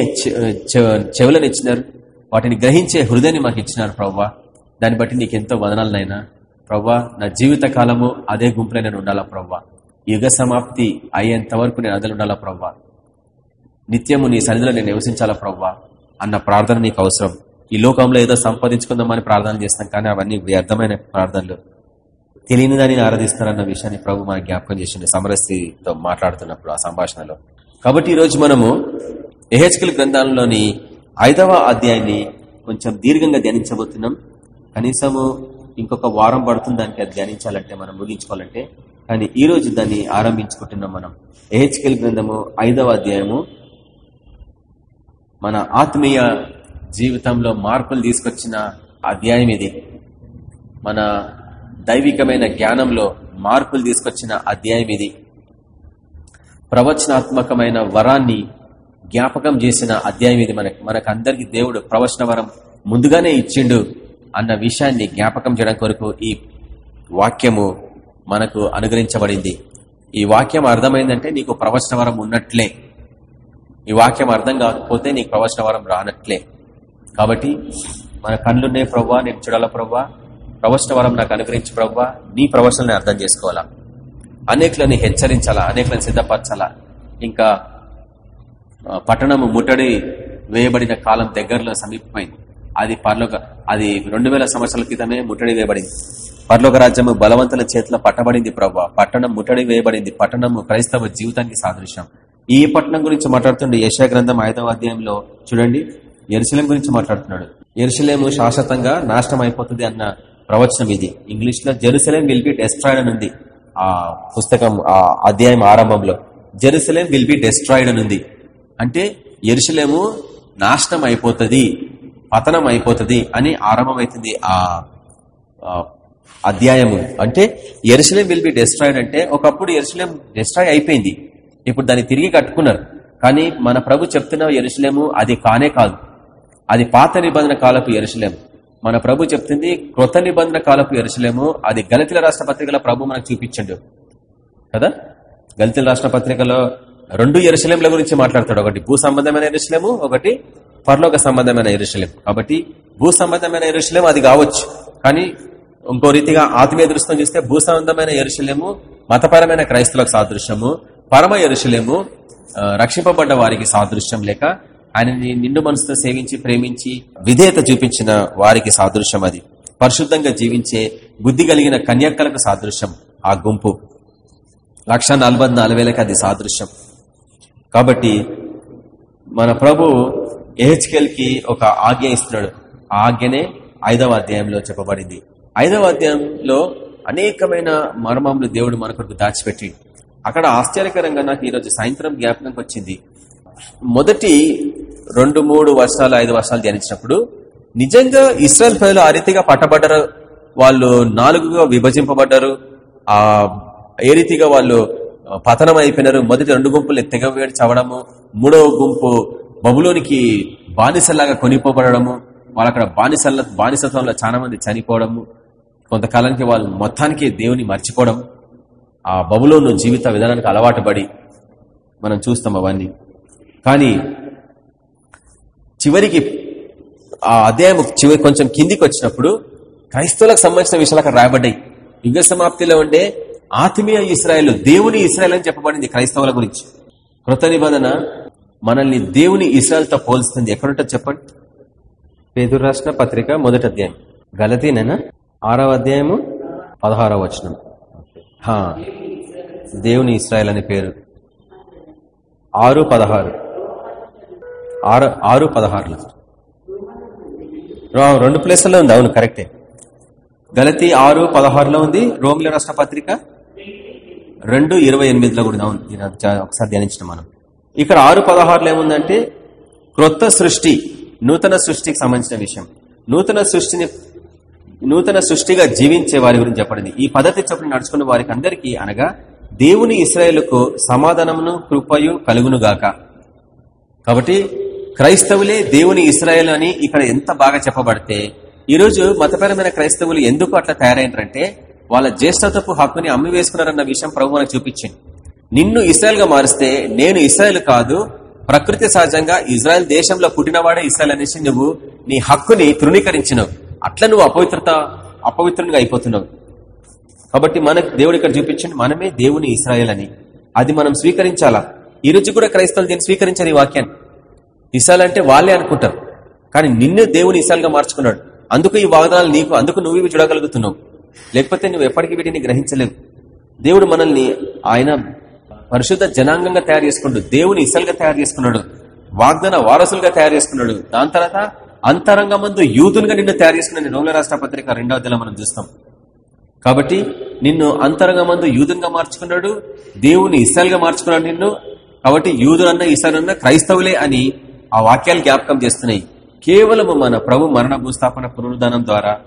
Speaker 1: చెవులను ఇచ్చినారు. వాటిని గ్రహించే హృదయాన్ని మాకు ఇచ్చినారు ప్రవ్వా. దాన్ని బట్టి నీకు ఎంతో వదనాలనైనా ప్రవ్వా నా జీవిత కాలము అదే గుంపులో ఉండాలా ప్రవ్వా? యుగ సమాప్తి అయ్యేంత వరకు నేను అదలు ఉండాలా ప్రవ్వా? నిత్యము నీ సన్నిధిలో నేను నివసించాలా ప్రవ్వా? అన్న ప్రార్థన నీకు అవసరం. ఈ లోకంలో ఏదో సంపాదించుకుందామని ప్రార్థన చేస్తాం కానీ అవన్నీ వ్యర్థమైన ప్రార్థనలు. తెలియని దానిని ఆరాధిస్తారన్న విషయాన్ని ప్రభు మన జ్ఞాపకం చేసిండే సమరస్థితో మాట్లాడుతున్నప్పుడు ఆ సంభాషణలో. కాబట్టి ఈరోజు రోజు మనము ఎహెచ్కల్ గ్రంథాలలోని ఐదవ అధ్యాయాన్ని కొంచెం దీర్ఘంగా ధ్యానించబోతున్నాం. కనీసము ఇంకొక వారం పడుతుంది దానికి అది ధ్యానించాలంటే మనం ముగించుకోవాలంటే కానీ ఈ రోజు దాన్ని ఆరంభించుకుంటున్నాం మనం. ఎహెచ్కెల్ గ్రంథము ఐదవ అధ్యాయము. మన ఆత్మీయ జీవితంలో మార్పులు తీసుకొచ్చిన అధ్యాయం ఇది. మన దైవికమైన జ్ఞానంలో మార్పులు తీసుకొచ్చిన అధ్యాయం ఇది. ప్రవచనాత్మకమైన వరాన్ని జ్ఞాపకం చేసిన అధ్యాయం ఇది మనకి. మనకందరికి దేవుడు ప్రవచన వరం ముందుగానే ఇచ్చిండు అన్న విషయాన్ని జ్ఞాపకం చేయడం కొరకు ఈ వాక్యము మనకు అనుగ్రహించబడింది. ఈ వాక్యం అర్థమైందంటే నీకు ప్రవచన వరం ఉన్నట్లే. ఈ వాక్యం అర్థం కాకపోతే నీకు ప్రవచన వరం రానట్లే. కాబట్టి మన కళ్ళున్నాయి ప్రవ్వా నేను చూడాల ప్రవ్వా? ప్రవచన వరం నాకు అనుగ్రహించి ప్రవ్వా? నీ ప్రవచనని అర్థం చేసుకోవాలా? అనేకులని హెచ్చరించాలా? అనేకులను సిద్ధపరచాలా? ఇంకా పట్టణము ముట్టడి వేయబడిన కాలం దగ్గరలో సమీపమైంది. అది పర్లోక అది రెండు వేల సంవత్సరాల క్రితమే ముట్టడి వేయబడింది. పర్లోక రాజ్యము బలవంతుల చేతిలో పట్టబడింది ప్రభా. పట్టణం ముట్టడి వేయబడింది. పట్టణము క్రైస్తవ జీవితానికి సాదృశ్యం. ఈ పట్టణం గురించి మాట్లాడుతుండే యశా గ్రంథం ఐదవ అధ్యాయంలో చూడండి. ఎరుసలేం గురించి మాట్లాడుతున్నాడు. ఎరుసలేము శాశ్వతంగా నాశనం అయిపోతుంది అన్న ప్రవచనం ఇది. ఇంగ్లీష్లో జెరూసలేం విల్ బి డెస్ట్రాయిడ్ అని ఉంది. ఆ పుస్తకం ఆ అధ్యాయం ఆరంభంలో. జెరూసలేం విల్ బి డెస్ట్రాయిడ్ అని ఉంది. అంటే ఎరుసలేము నాశనం అయిపోతుంది. పతనం అయిపోతుంది అని ఆరంభమవుతుంది ఆ అధ్యాయము. అంటే ఎరుసలేం విల్ బి డెస్ట్రాయిడ్ అంటే ఒకప్పుడు ఎరుసలేం డెస్ట్రాయ్ అయిపోయింది. ఇప్పుడు దాన్ని తిరిగి కట్టుకున్నారు. కానీ మన ప్రభు చెప్తున్న ఎరుసలేము అది కానే కాదు. అది పాత నిబంధన కాలపు ఎరుసలేము. మన ప్రభు చెప్తుంది కృత నిబంధన కాలపు ఎరుసలేము అది గలితుల రాష్ట్ర పత్రికల ప్రభు మనకు చూపించండు. కదా? గలితుల రాష్ట్ర పత్రికలో రెండు ఎరుసలేముల గురించి మాట్లాడతాడు. ఒకటి భూ సంబంధమైన ఎరుసలేము ఒకటి పరలోక సంబంధమైన ఎరుశలేం కాబట్టి భూ సంబంధమైన ఎరుశలేం అది కావచ్చు. కానీ ఇంకో రీతిగా ఆత్మీయ దృష్టం చూస్తే భూ సంబంధమైన ఎరుశలేము మతపరమైన క్రైస్తవులకు సాదృశ్యము పరమ ఎరుశలేము రక్షింపబడ్డ వారికి సాదృశ్యం లేక ఆయనని నిండు మనసుతో సేవించి ప్రేమించి విధేయత చూపించిన వారికి సాదృశ్యం అది. పరిశుద్ధంగా జీవించే బుద్ధి కలిగిన కన్యక్కలకు సాదృశ్యం ఆ గుంపు. లక్ష నలభై నాలుగు అది సాదృశ్యం. కాబట్టి మన ప్రభు ఏహెచ్కెల్కి ఒక ఆజ్ఞ ఇస్తున్నాడు. ఆ ఆజ్ఞనే ఐదవ అధ్యాయంలో చెప్పబడింది. ఐదవ అధ్యాయంలో అనేకమైన మర్మములు దేవుడు మన కొరకు దాచిపెట్టి అక్కడ ఆశ్చర్యకరంగా నాకు ఈరోజు సాయంత్రం జ్ఞాపకంకి వచ్చింది. మొదటి రెండు మూడు వర్షాలు ఐదు వర్షాలు ధ్యానించినప్పుడు నిజంగా ఇస్రాయల్ ప్రజలు ఆ రీతిగా పట్టబడ్డారు? వాళ్ళు నాలుగుగా విభజింపబడ్డారు? ఆ ఏ రీతిగా వాళ్ళు పతనం అయిపోయినారు? మొదటి రెండు గుంపులు తెగవేడి చవడము మూడవ గుంపు బబులోనికి బానిసల్లాగా కొనిపోబడము వాళ్ళు అక్కడ బానిసల బానిసత్వంలో చాలా మంది చనిపోవడము కొంతకాలానికి వాళ్ళు మొత్తానికి దేవుని మర్చిపోవడం ఆ బబులోను జీవిత విధానానికి అలవాటు పడి మనం చూస్తాం అవన్నీ. కానీ చివరికి ఆ అధ్యాయం చివరి కొంచెం కిందికి వచ్చినప్పుడు క్రైస్తవులకు సంబంధించిన విషయాలు అక్కడ రాయబడ్డాయి. యుగ సమాప్తిలో ఉండే ఆత్మీయ ఇస్రాయల్ దేవుని ఇస్రాయల్ అని చెప్పబడింది క్రైస్తవుల గురించి. కృత నిబంధన మనల్ని దేవుని ఇస్రాయల్తో పోల్స్తుంది ఎక్కడుంటో చెప్పండి? పేదూరు రాష్ట్ర పత్రిక మొదటి అధ్యాయం. గలతీనేనా ఆరవ అధ్యాయము పదహారవ వచనం. హా, దేవుని ఇస్రాయల్ అనే పేరు. ఆరు పదహారు. ఆరు ఆరు పదహారులో. రెండు ప్లేసుల్లో ఉంది. అవును కరెక్టే. గలతి ఆరు పదహారులో ఉంది. రోమిల రాష్ట్ర పత్రిక రెండు ఇరవై ఎనిమిదిలో కూడా ఉంది. అవును ఒకసారి ధ్యానించిన మనం. ఇక్కడ ఆరు పదహారులో ఏముందంటే క్రొత్త సృష్టి నూతన సృష్టికి సంబంధించిన విషయం. నూతన సృష్టిని నూతన సృష్టిగా జీవించే వారి గురించి చెప్పడింది ఈ పద్ధతి చొప్పున నడుచుకున్న వారికి అందరికీ అనగా దేవుని ఇస్రాయేలుకు సమాధానమును కృపయు కలుగునుగాక కాబట్టి క్రైస్తవులే దేవుని ఇస్రాయేల్ అని ఇక్కడ ఎంత బాగా చెప్పబడితే ఈరోజు మతపరమైన క్రైస్తవులు ఎందుకు అట్లా తయారైనారంటే వాళ్ళ జ్యేష్ఠతపు హక్కుని అమ్మి వేసుకున్నారన్న విషయం ప్రభు మనకు చూపించింది. నిన్ను ఇస్రాయల్గా మారిస్తే నేను ఇస్రాయల్ కాదు ప్రకృతి సహజంగా ఇజ్రాయెల్ దేశంలో పుట్టినవాడే ఇస్రాయల్ అనేసి నువ్వు నీ హక్కుని తృణీకరించినవు. అట్లా నువ్వు అపవిత్రత అపవిత్రునిగా అయిపోతున్నావు. కాబట్టి మనకు దేవుడు ఇక్కడ చూపించండి మనమే దేవుని ఇస్రాయల్ అని. అది మనం స్వీకరించాలా? ఈ కూడా క్రైస్తవులు దీన్ని స్వీకరించారు ఈ వాక్యాన్ని. ఇసాల్ అంటే వాళ్ళే అనుకుంటారు. కానీ నిన్ను దేవుని ఇసాల్గా మార్చుకున్నాడు. అందుకు ఈ వాగ్దానాలు నీకు అందుకు నువ్వు ఇవి చూడగలుగుతున్నావు. లేకపోతే నువ్వు ఎప్పటికీ వీటిని గ్రహించలేవు. దేవుడు మనల్ని ఆయన పరిశుద్ధ జనాంగంగా తయారు చేసుకున్నాడు దేవుని ఇసలుగా తయారు చేసుకున్నాడు వాగ్దాన వారసులుగా తయారు చేసుకున్నాడు. దాని తర్వాత అంతరంగ మందు యూదులుగా నిన్ను తయారు చేసుకున్నాడు. రోమిల రాష్ట్ర పత్రిక రెండవ దిన మనం చూస్తాం. కాబట్టి నిన్ను అంతరంగమందు యూదునిగా మార్చుకున్నాడు దేవుని ఇసలుగా మార్చుకున్నాడు నిన్ను. కాబట్టి యూదులన్న అన్న క్రైస్తవులే అని ఆ వాక్యాలు జ్ఞాపకం చేస్తున్నాయి. కేవలం మన ప్రభు మరణ భూస్థాపన పునరుద్ధానం ద్వారా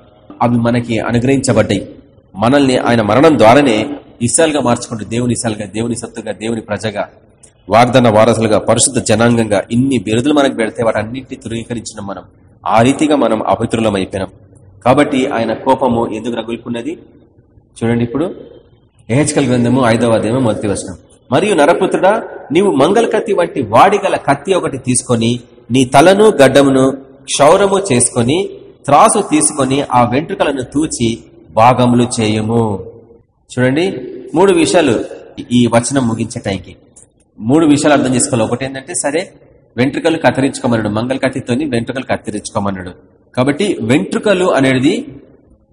Speaker 1: అవి మనకి అనుగ్రహించబడ్డాయి. మనల్ని ఆయన మరణం ద్వారానే ఇసాలుగా మార్చుకుంటూ దేవుని ఇస్రాయల్గా దేవుని సత్తుగా దేవుని ప్రజగా వాగ్దాన వారసులుగా పరిశుద్ధ జనాంగంగా ఇన్ని బిరుదులు మనకు పెడితే వాటన్నింటినీ ధృవీకరించిన మనం. ఆ రీతిగా మనం అపవిత్రులం అయిపోయినాం. కాబట్టి ఆయన కోపము ఎందుకు రగులుకున్నది చూడండి ఇప్పుడు ఏహెచ్కల్ గ్రంథము ఐదవ అధ్యాయం మొదటి వచ్చిన మరియు నరపుత్రుడా నీవు మంగళ కత్తి వంటి వాడిగల కత్తి ఒకటి తీసుకొని నీ తలను గడ్డమును క్షౌరము చేసుకొని త్రాసు తీసుకొని ఆ వెంట్రుకలను తూచి భాగములు చేయము. చూడండి మూడు విషయాలు ఈ వచనం ముగించే టైంకి. మూడు విషయాలు అర్థం చేసుకోవాలి. ఒకటి ఏంటంటే సరే వెంట్రుకలు కత్తిరించుకోమన్నాడు. మంగళ కత్తితోని వెంట్రుకలు కత్తిరించుకోమన్నాడు. కాబట్టి వెంట్రుకలు అనేది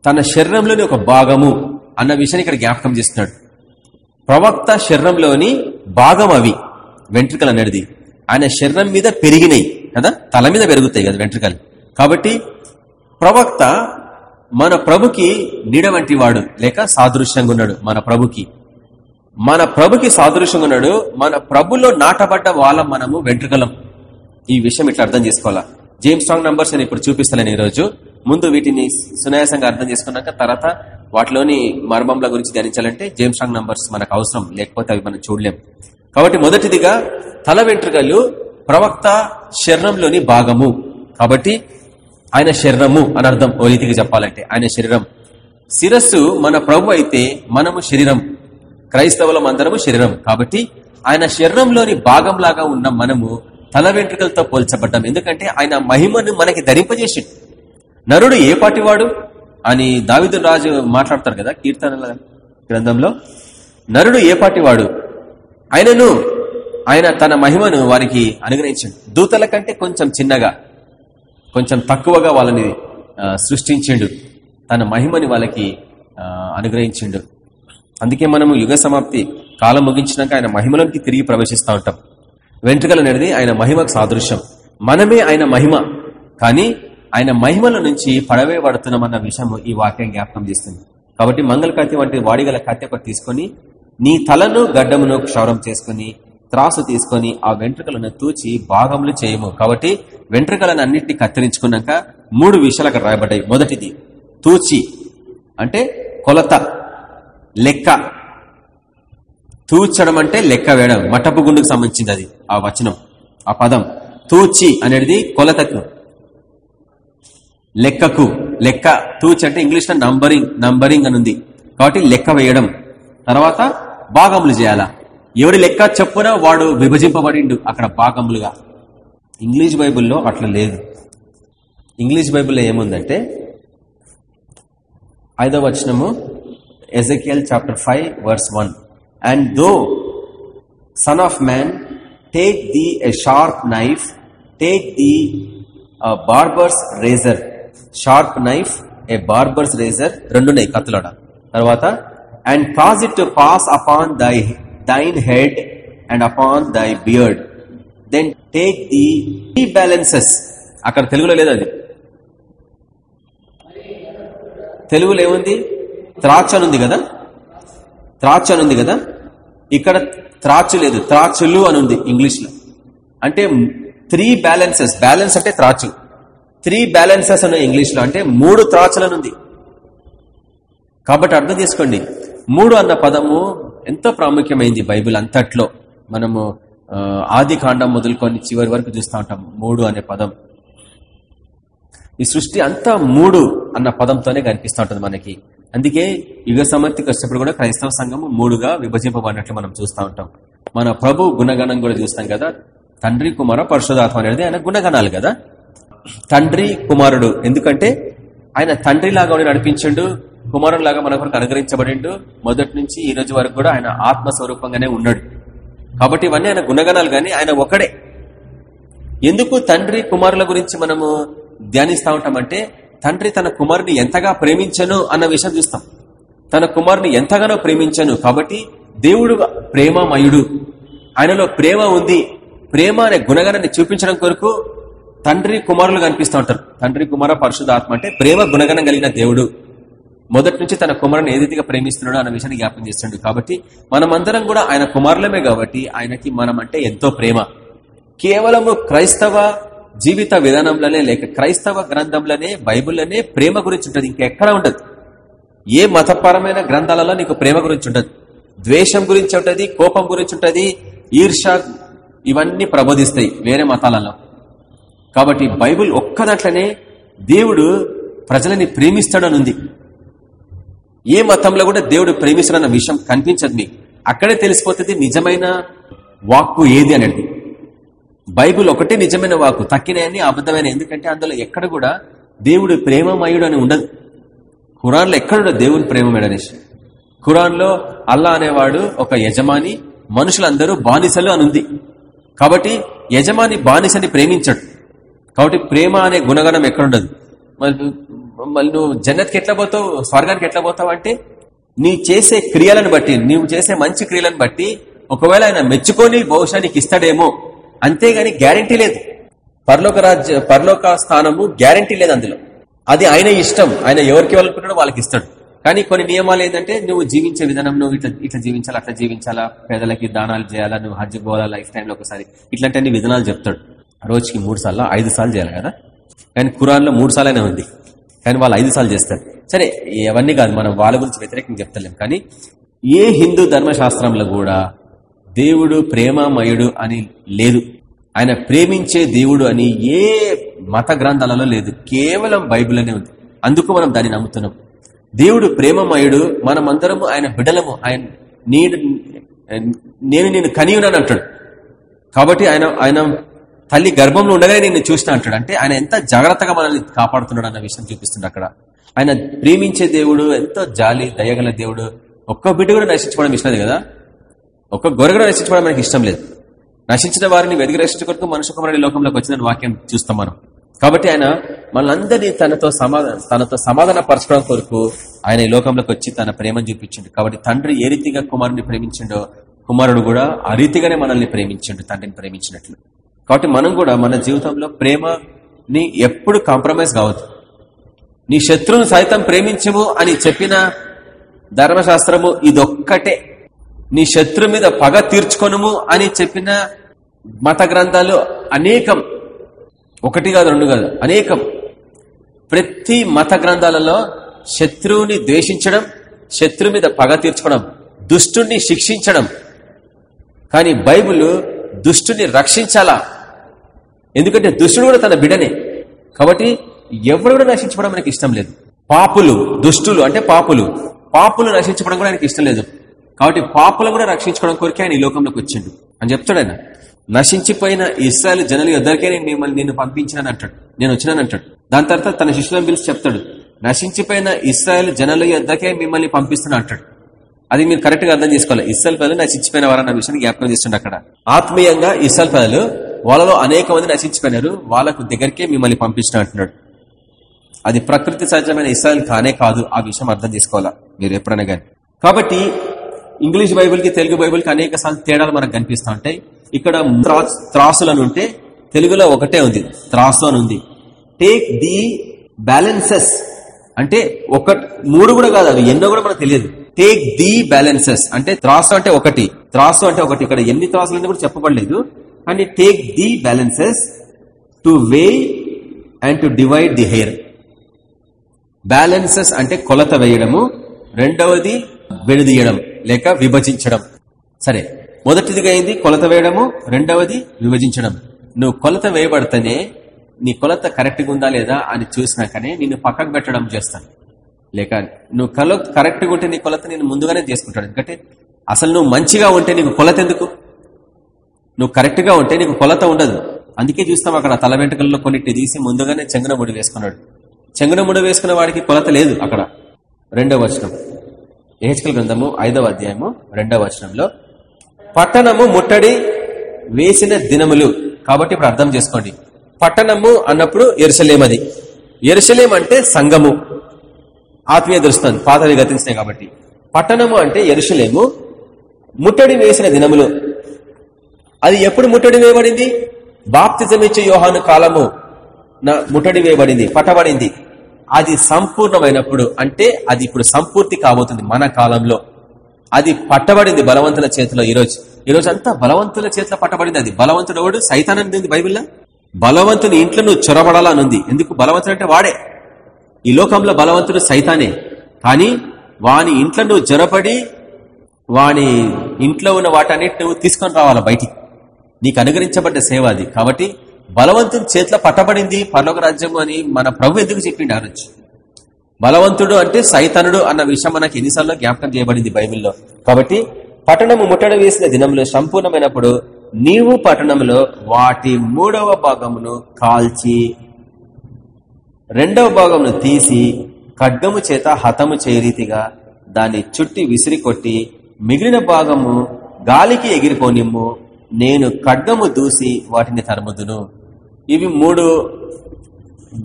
Speaker 1: తన శరీరంలోని ఒక భాగము అన్న విషయాన్ని ఇక్కడ జ్ఞాపకం చేస్తున్నాడు. ప్రవక్త శరీరంలోని భాగం అవి వెంట్రుకలు అనేది ఆయన శరీరం మీద పెరిగినాయి కదా? తల మీద పెరుగుతాయి కదా వెంట్రుకలు. కాబట్టి ప్రవక్త మన ప్రభుకి నీడ వంటి వాడు లేక సాదృశ్యంగా ఉన్నాడు మన ప్రభుకి. మన ప్రభుకి సాదృశ్యంగా ఉన్నాడు మన ప్రభులో నాటబడ్డ వాళ్ళం మనము వెంట్రుకలం. ఈ విషయం ఇట్లా అర్థం చేసుకోవాలా? జేమ్స్ స్ట్రాంగ్ నంబర్స్ నేను ఇప్పుడు చూపిస్తాను ఈ రోజు ముందు వీటిని సునాయాసంగా అర్థం చేసుకున్నాక తర్వాత వాటిలోని మర్మంల గురించి ధ్యానించాలంటే జేమ్స్ స్ట్రాంగ్ నంబర్స్ మనకు అవసరం లేకపోతే అవి మనం చూడలేం. కాబట్టి మొదటిదిగా తల వెంట్రుకలు ప్రవక్త శరణంలోని భాగము. కాబట్టి ఆయన శరీరము అని అర్థం ఓ రీతికి చెప్పాలంటే ఆయన శరీరం. శిరస్సు మన ప్రభు అయితే మనము శరీరం. క్రైస్తవులం అందరము శరీరం. కాబట్టి ఆయన శరీరంలోని భాగంలాగా ఉన్న మనము తల వెంట్రుకలతో పోల్చబడ్డాం ఎందుకంటే ఆయన మహిమను మనకి ధరింపజేసి నరుడు ఏ పాటివాడు అని దావిదు రాజు మాట్లాడతారు కదా కీర్తనల గ్రంథంలో. నరుడు ఏ పాటివాడు? ఆయనను ఆయన తన మహిమను వారికి అనుగ్రహించాడు. దూతల కంటే కొంచెం చిన్నగా. కొంచెం తక్కువగా వాళ్ళని సృష్టించిండు. తన మహిమని వాళ్ళకి అనుగ్రహించిండు. అందుకే మనము యుగ సమాప్తి కాలం ముగించినాక ఆయన మహిమలోకి తిరిగి ప్రవేశిస్తూ ఉంటాం. వెంట్రుకలు అనేది ఆయన మహిమకు సాదృశ్యం. మనమే ఆయన మహిమ. కానీ ఆయన మహిమల నుంచి పడవే పడుతున్నామన్న విషయం ఈ వాక్యం జ్ఞాపకం చేస్తుంది. కాబట్టి మంగళ కత్తి వంటి వాడిగల కత్తి ఒకటి తీసుకొని నీ తలను గడ్డమును క్షౌరం చేసుకుని త్రాసు తీసుకొని ఆ వెంట్రుకలను తూచి భాగములు చేయము. కాబట్టి వెంట్రుకలను అన్నింటినీ కత్తిరించుకున్నాక మూడు విషయాలు అక్కడ రాయబడ్డాయి. మొదటిది తూచి అంటే కొలత లెక్క. తూచడం అంటే లెక్క వేయడం మటపు గుండుకు సంబంధించింది అది ఆ వచనం ఆ పదం. తూచి అనేది కొలతకు లెక్కకు లెక్క. తూచి అంటే ఇంగ్లీష్లో నంబరింగ్ నంబరింగ్ అని ఉంది. కాబట్టి లెక్క వేయడం. తర్వాత భాగములు చేయాలా? ఎవడి లెక్క చెప్పున వాడు విభజింపబడిండు అక్కడ భాగములుగా. ఇంగ్లీష్ బైబుల్లో అట్లా లేదు. ఇంగ్లీష్ బైబుల్లో ఏముందంటే ఐదో వచనము Ezekiel chapter five verse one. And thou son of man take the a sharp knife take the barber's razor sharp knife a barber's razor రెండున్నాయి కత్తులోడ తర్వాత and cause it to pass upon thy thine head and upon thy beard then take the balances అక్కడ తెలుగులో లేదు అది. తెలుగులో ఏముంది? త్రాచనుంది కదా? త్రాచనుంది కదా? ఇక్కడ త్రాచు లేదు. త్రాచులు అని ఉంది ఇంగ్లీష్లో. అంటే త్రీ బ్యాలెన్సెస్ బ్యాలెన్స్ అంటే త్రాచు. త్రీ బ్యాలెన్సెస్ అని ఇంగ్లీష్లో అంటే మూడు త్రాచులనుంది కాబట్టి అర్థం చేసుకోండి. మూడు అన్న పదము ఎంతో ప్రాముఖ్యమైంది బైబిల్ అంతట్లో. మనము ఆది కాండం మొదలుకొని చివరి వరకు చూస్తూ ఉంటాం. మూడు అనే పదం. ఈ సృష్టి అంతా మూడు అన్న పదంతోనే కనిపిస్తూ ఉంటుంది మనకి. అందుకే యుగ సమర్థికి వచ్చినప్పుడు కూడా క్రైస్తవ సంఘము మూడుగా విభజింపబడినట్లు మనం చూస్తూ ఉంటాం. మన ప్రభు గుణగణం కూడా చూస్తాం కదా. తండ్రి కుమార పరశుధాత్మ అనేది ఆయన గుణగణాలు కదా. తండ్రి కుమారుడు. ఎందుకంటే ఆయన తండ్రి లాగా నడిపించండు కుమారుడు లాగా మన కొరకు అనుగ్రహించబడిండు. మొదటి నుంచి ఈ రోజు వరకు కూడా ఆయన ఆత్మస్వరూపంగానే ఉన్నాడు. కాబట్టి ఇవన్నీ ఆయన గుణగణాలు కానీ ఆయన ఒకడే ఎందుకు తండ్రి కుమారుల గురించి మనము ధ్యానిస్తూ ఉంటామంటే తండ్రి తన కుమారుని ఎంతగా ప్రేమించను అన్న విషయం చూస్తాం. తన కుమారుని ఎంతగానో ప్రేమించను కాబట్టి దేవుడు ప్రేమమయుడు. ఆయనలో ప్రేమ ఉంది. ప్రేమ అనే గుణగణాన్ని చూపించడం కొరకు తండ్రి కుమారులు కనిపిస్తూ ఉంటారు. తండ్రి కుమార పరిశుధాత్మ అంటే ప్రేమ గుణగణం కలిగిన దేవుడు. మొదటి నుంచి తన కుమారుని ఏ రీతిగా ప్రేమిస్తున్నాడో అన్న విషయాన్ని జ్ఞాపం చేస్తుండడు కాబట్టి మనమందరం కూడా ఆయన కుమారులమే కాబట్టి ఆయనకి మనం అంటే ఎంతో ప్రేమ. కేవలము క్రైస్తవ జీవిత విధానంలోనే లేక క్రైస్తవ గ్రంథంలోనే బైబుల్లోనే ప్రేమ గురించి ఉంటుంది. ఇంకెక్కడ ఉండదు. ఏ మతపరమైన గ్రంథాలలో నీకు ప్రేమ గురించి ఉండదు. ద్వేషం గురించి ఉంటుంది కోపం గురించి ఉంటుంది ఈర్ష ఇవన్నీ ప్రబోధిస్తాయి వేరే మతాలలో. కాబట్టి బైబుల్ ఒక్కదట్లనే దేవుడు ప్రజలని ప్రేమిస్తాడనుంది. ఏ మతంలో కూడా దేవుడు ప్రేమిస్తాడన్న విషయం కనిపించదు మీకు. అక్కడే తెలిసిపోతుంది నిజమైన వాక్కు ఏది అనేది. బైబుల్ ఒకటే నిజమైన వాకు తక్కినాయని అబద్ధమైన ఎందుకంటే అందులో ఎక్కడ కూడా దేవుడు ప్రేమమయుడు అని ఉండదు. ఖురాన్లో ఎక్కడ దేవుని ప్రేమమయుడు అనేసి. ఖురాన్లో అల్లా అనేవాడు ఒక యజమాని మనుషులందరూ బానిసలు అని ఉంది. కాబట్టి యజమాని బానిసని ప్రేమించడు. కాబట్టి ప్రేమ అనే గుణగణం ఎక్కడుండదు మళ్ళీ నువ్వు జన్నత్కి ఎట్లా పోతావు? స్వర్గానికి ఎట్లా పోతావు అంటే నీ చేసే క్రియలను బట్టి నువ్వు చేసే మంచి క్రియలను బట్టి ఒకవేళ ఆయన మెచ్చుకొని బహుశా నీకు ఇస్తాడేమో. అంతేగాని గ్యారంటీ లేదు. పరలోక రాజ్య పరలోక స్థానము గ్యారంటీ లేదు అందులో. అది ఆయన ఇష్టం. ఆయన ఎవరికి వాళ్ళకున్నాడో వాళ్ళకి ఇస్తాడు. కానీ కొన్ని నియమాలు ఏంటంటే నువ్వు జీవించే విధానం నువ్వు ఇట్లా ఇట్లా జీవించాలా అట్లా జీవించాలా పేదలకి దానాలు చేయాలా నువ్వు హజ్ పోవాలా లైఫ్ టైంలో ఒకసారి. ఇట్లాంటి విధానాలు చెప్తాడు. రోజుకి మూడు సార్లు ఐదు సార్లు చేయాలి కదా? కానీ ఖురాన్లో మూడు సార్లు ఉంది. కానీ వాళ్ళు ఐదు సార్లు చేస్తారు. సరే అవన్నీ కాదు మనం వాళ్ళ గురించి వ్యతిరేకంగా చెప్తలేం. కానీ ఏ హిందూ ధర్మశాస్త్రంలో కూడా దేవుడు ప్రేమమయుడు అని లేదు. ఆయన ప్రేమించే దేవుడు అని ఏ మత గ్రంథాలలో లేదు. కేవలం బైబిల్ అనే ఉంది. అందుకు మనం దాన్ని నమ్ముతున్నాం. దేవుడు ప్రేమమయుడు మనమందరము ఆయన బిడలము ఆయన నీడు నేను నేను కనియునని అంటాడు. కాబట్టి ఆయన ఆయన తల్లి గర్భంలో ఉండగానే నిన్ను చూసిన అంటాడు. అంటే ఆయన ఎంత జాగ్రత్తగా మనల్ని కాపాడుతున్నాడు అన్న విషయం చూపిస్తుంది అక్కడ. ఆయన ప్రేమించే దేవుడు ఎంతో జాలి దయగల దేవుడు. ఒక్క బిడ్డ కూడా నశించుకోవడం ఇష్టం లేదు కదా? ఒక్క గొర్రె కూడా నశించుకోవడం మనకి ఇష్టం లేదు. నశించిన వారిని వెతికి రక్షించుకోవడం మనుషు కుమారుడి లోకంలోకి వచ్చిన వాక్యం చూస్తాం మనం. కాబట్టి ఆయన మనందరినీ తనతో సమాధాన తనతో సమాధాన పరచడం కొరకు ఆయన ఈ లోకంలోకి వచ్చి తన ప్రేమను చూపించిండు. కాబట్టి తండ్రి ఏ రీతిగా కుమారుని ప్రేమించిండో కుమారుడు కూడా ఆ రీతిగానే మనల్ని ప్రేమించిండు తండ్రిని ప్రేమించినట్లు. కాబట్టి మనం కూడా మన జీవితంలో ప్రేమని ఎప్పుడు కాంప్రమైజ్ కావద్దు. నీ శత్రువును సైతం ప్రేమించము అని చెప్పిన ధర్మశాస్త్రము ఇదొక్కటే. నీ శత్రు మీద పగ తీర్చుకొనుము అని చెప్పిన మత గ్రంథాలు అనేకం. ఒకటి కాదు రెండు కాదు అనేకం. ప్రతి మత గ్రంథాలలో శత్రువుని ద్వేషించడం శత్రు మీద పగ తీర్చుకోవడం దుష్టుణ్ణి శిక్షించడం. కానీ బైబుల్ దుష్టుని రక్షించాలా? ఎందుకంటే దుష్టుడు కూడా తన బిడనే. కాబట్టి ఎవరు కూడా నశించుకోవడం మనకి ఇష్టం లేదు. పాపులు దుష్టులు అంటే పాపులు. పాపులు నశించుకోవడం కూడా ఆయనకి ఇష్టం లేదు. కాబట్టి పాపులు కూడా రక్షించుకోవడం కొరికే ఆయన ఈ లోకంలోకి వచ్చిండు. అని చెప్తాడు ఆయన. నశించిపోయిన ఇస్రాయల్ జనలు ఇద్దరికే నేను మిమ్మల్ని నేను పంపించినాను అంటాడు. నేను వచ్చినాను అంటాడు. దాని తర్వాత తన శిష్యులను పిలిచి చెప్తాడు. నశించిపోయిన ఇస్రాయల్ జనలు ఇద్దరికే మిమ్మల్ని పంపిస్తున్నా అంటాడు. అది మీరు కరెక్ట్గా అర్థం చేసుకోవాలి. ఇస్సల్ పదలు నశించిపోయిన వారన్న విషయాన్ని జ్ఞాపకం చేస్తుండే అక్కడ. ఆత్మీయంగా ఇస్సల్ పదలు వాళ్ళలో అనేక మంది నశించిపోయినారు. వాళ్ళకు దగ్గరికే మిమ్మల్ని పంపించిన అంటున్నాడు. అది ప్రకృతి సహజమైన ఇస్రాయల్ కానే కాదు. ఆ విషయం అర్థం చేసుకోవాలా? మీరు ఎప్పుడైనా కానీ. కాబట్టి ఇంగ్లీష్ బైబిల్కి తెలుగు బైబిల్కి అనేక సార్లు తేడాలు మనకు కనిపిస్తూ ఉంటాయి. ఇక్కడ త్రాసులను ఉంటే తెలుగులో ఒకటే ఉంది. త్రాసు అని ఉంది. టేక్ ది బ్యాలెన్సెస్ అంటే ఒక మూడు కూడా కాదు అవి ఎన్నో కూడా మనకు తెలియదు. టేక్ ది బ్యాలెన్సెస్ అంటే త్రాసు అంటే ఒకటి. త్రాసు అంటే ఒకటి. ఇక్కడ ఎన్ని త్రాసులు కూడా చెప్పబడలేదు. కానీ take the balances to weigh and to divide the hair balances అంటే కొలత వేయడము. రెండవది విడదీయడం లేక విభజించడం. సరే. మొదటిదిగా అయింది కొలత వేయడము. రెండవది విభజించడం. నువ్వు కొలత వేయబడితేనే నీ కొలత కరెక్ట్గా ఉందా లేదా అని చూసినాకనే నిన్ను పక్కకు పెట్టడం చేస్తాను. లేక నువ్వు కల కరెక్ట్గా ఉంటే నీ కొలత నేను ముందుగానే చేసుకుంటాడు ఎందుకంటే అసలు నువ్వు మంచిగా ఉంటే నీకు కొలత ఎందుకు? నువ్వు కరెక్ట్గా ఉంటే నీకు కొలత ఉండదు. అందుకే చూస్తాం అక్కడ తల వెంటకల్లో కొన్నిటి తీసి ముందుగానే చెంగున ముడి వేసుకున్నాడు. చెంగున ముడి వేసుకున్న వాడికి కొలత లేదు అక్కడ. రెండవ వచనం. ఏహెచ్కల్ గ్రంథము ఐదవ అధ్యాయము రెండవ వచనంలో పట్టణము ముట్టడి వేసిన దినములు. కాబట్టి ఇప్పుడు అర్థం చేసుకోండి. పట్టణము అన్నప్పుడు ఎరుసలేమది ఎరుసలేం అంటే సంఘము. ఆత్మీయ దృష్టాన్ని పాతవి గతించినాయి కాబట్టి. పట్టణము అంటే ఎరుసలేము ముట్టడి వేసిన దినములు. అది ఎప్పుడు ముట్టడి వేయబడింది? బాప్తిజమిచ్చే యోహాను కాలము ముట్టడి వేయబడింది పట్టబడింది. అది సంపూర్ణమైనప్పుడు అంటే అది ఇప్పుడు సంపూర్తి కాబోతుంది మన కాలంలో. అది పట్టబడింది బలవంతుల చేతిలో ఈరోజు. ఈరోజు అంతా బలవంతుల చేతిలో పట్టబడింది అది. బలవంతుడు ఎవడు సైతానం ఉంది బైబిల్లో. బలవంతుని ఇంట్లో నువ్వు చొరబడాలనుంది ఎందుకు? బలవంతుడు అంటే వాడే. ఈ లోకంలో బలవంతుడు సైతానే. కానీ వాని ఇంట్లో నువ్వు జ్వరపడి వాని ఇంట్లో ఉన్న వాటన్నిటి నువ్వు తీసుకొని రావాలా బయటికి? నీకు అనుగ్రహించబడ్డ సేవ అది. కాబట్టి బలవంతుని చేతిలో పట్టబడింది పర్లోక రాజ్యం అని మన ప్రభు ఎందుకు చెప్పిండు ఆ రోజు? బలవంతుడు అంటే సైతనుడు అన్న విషయం మనకి ఎన్నిసార్లు జ్ఞాపకం చేయబడింది బైబిల్లో. కాబట్టి పట్టణము ముట్టడ వేసిన దినంలో సంపూర్ణమైనప్పుడు నీవు పట్టణంలో వాటి మూడవ భాగమును కాల్చి రెండవ భాగమును తీసి ఖడ్గము చేత హతము చేయరీతిగా దాన్ని చుట్టి విసిరి కొట్టి మిగిలిన భాగము గాలికి ఎగిరిపోనిమ్ము నేను ఖడ్గము దూసి వాటిని తరుముదును. ఇవి మూడు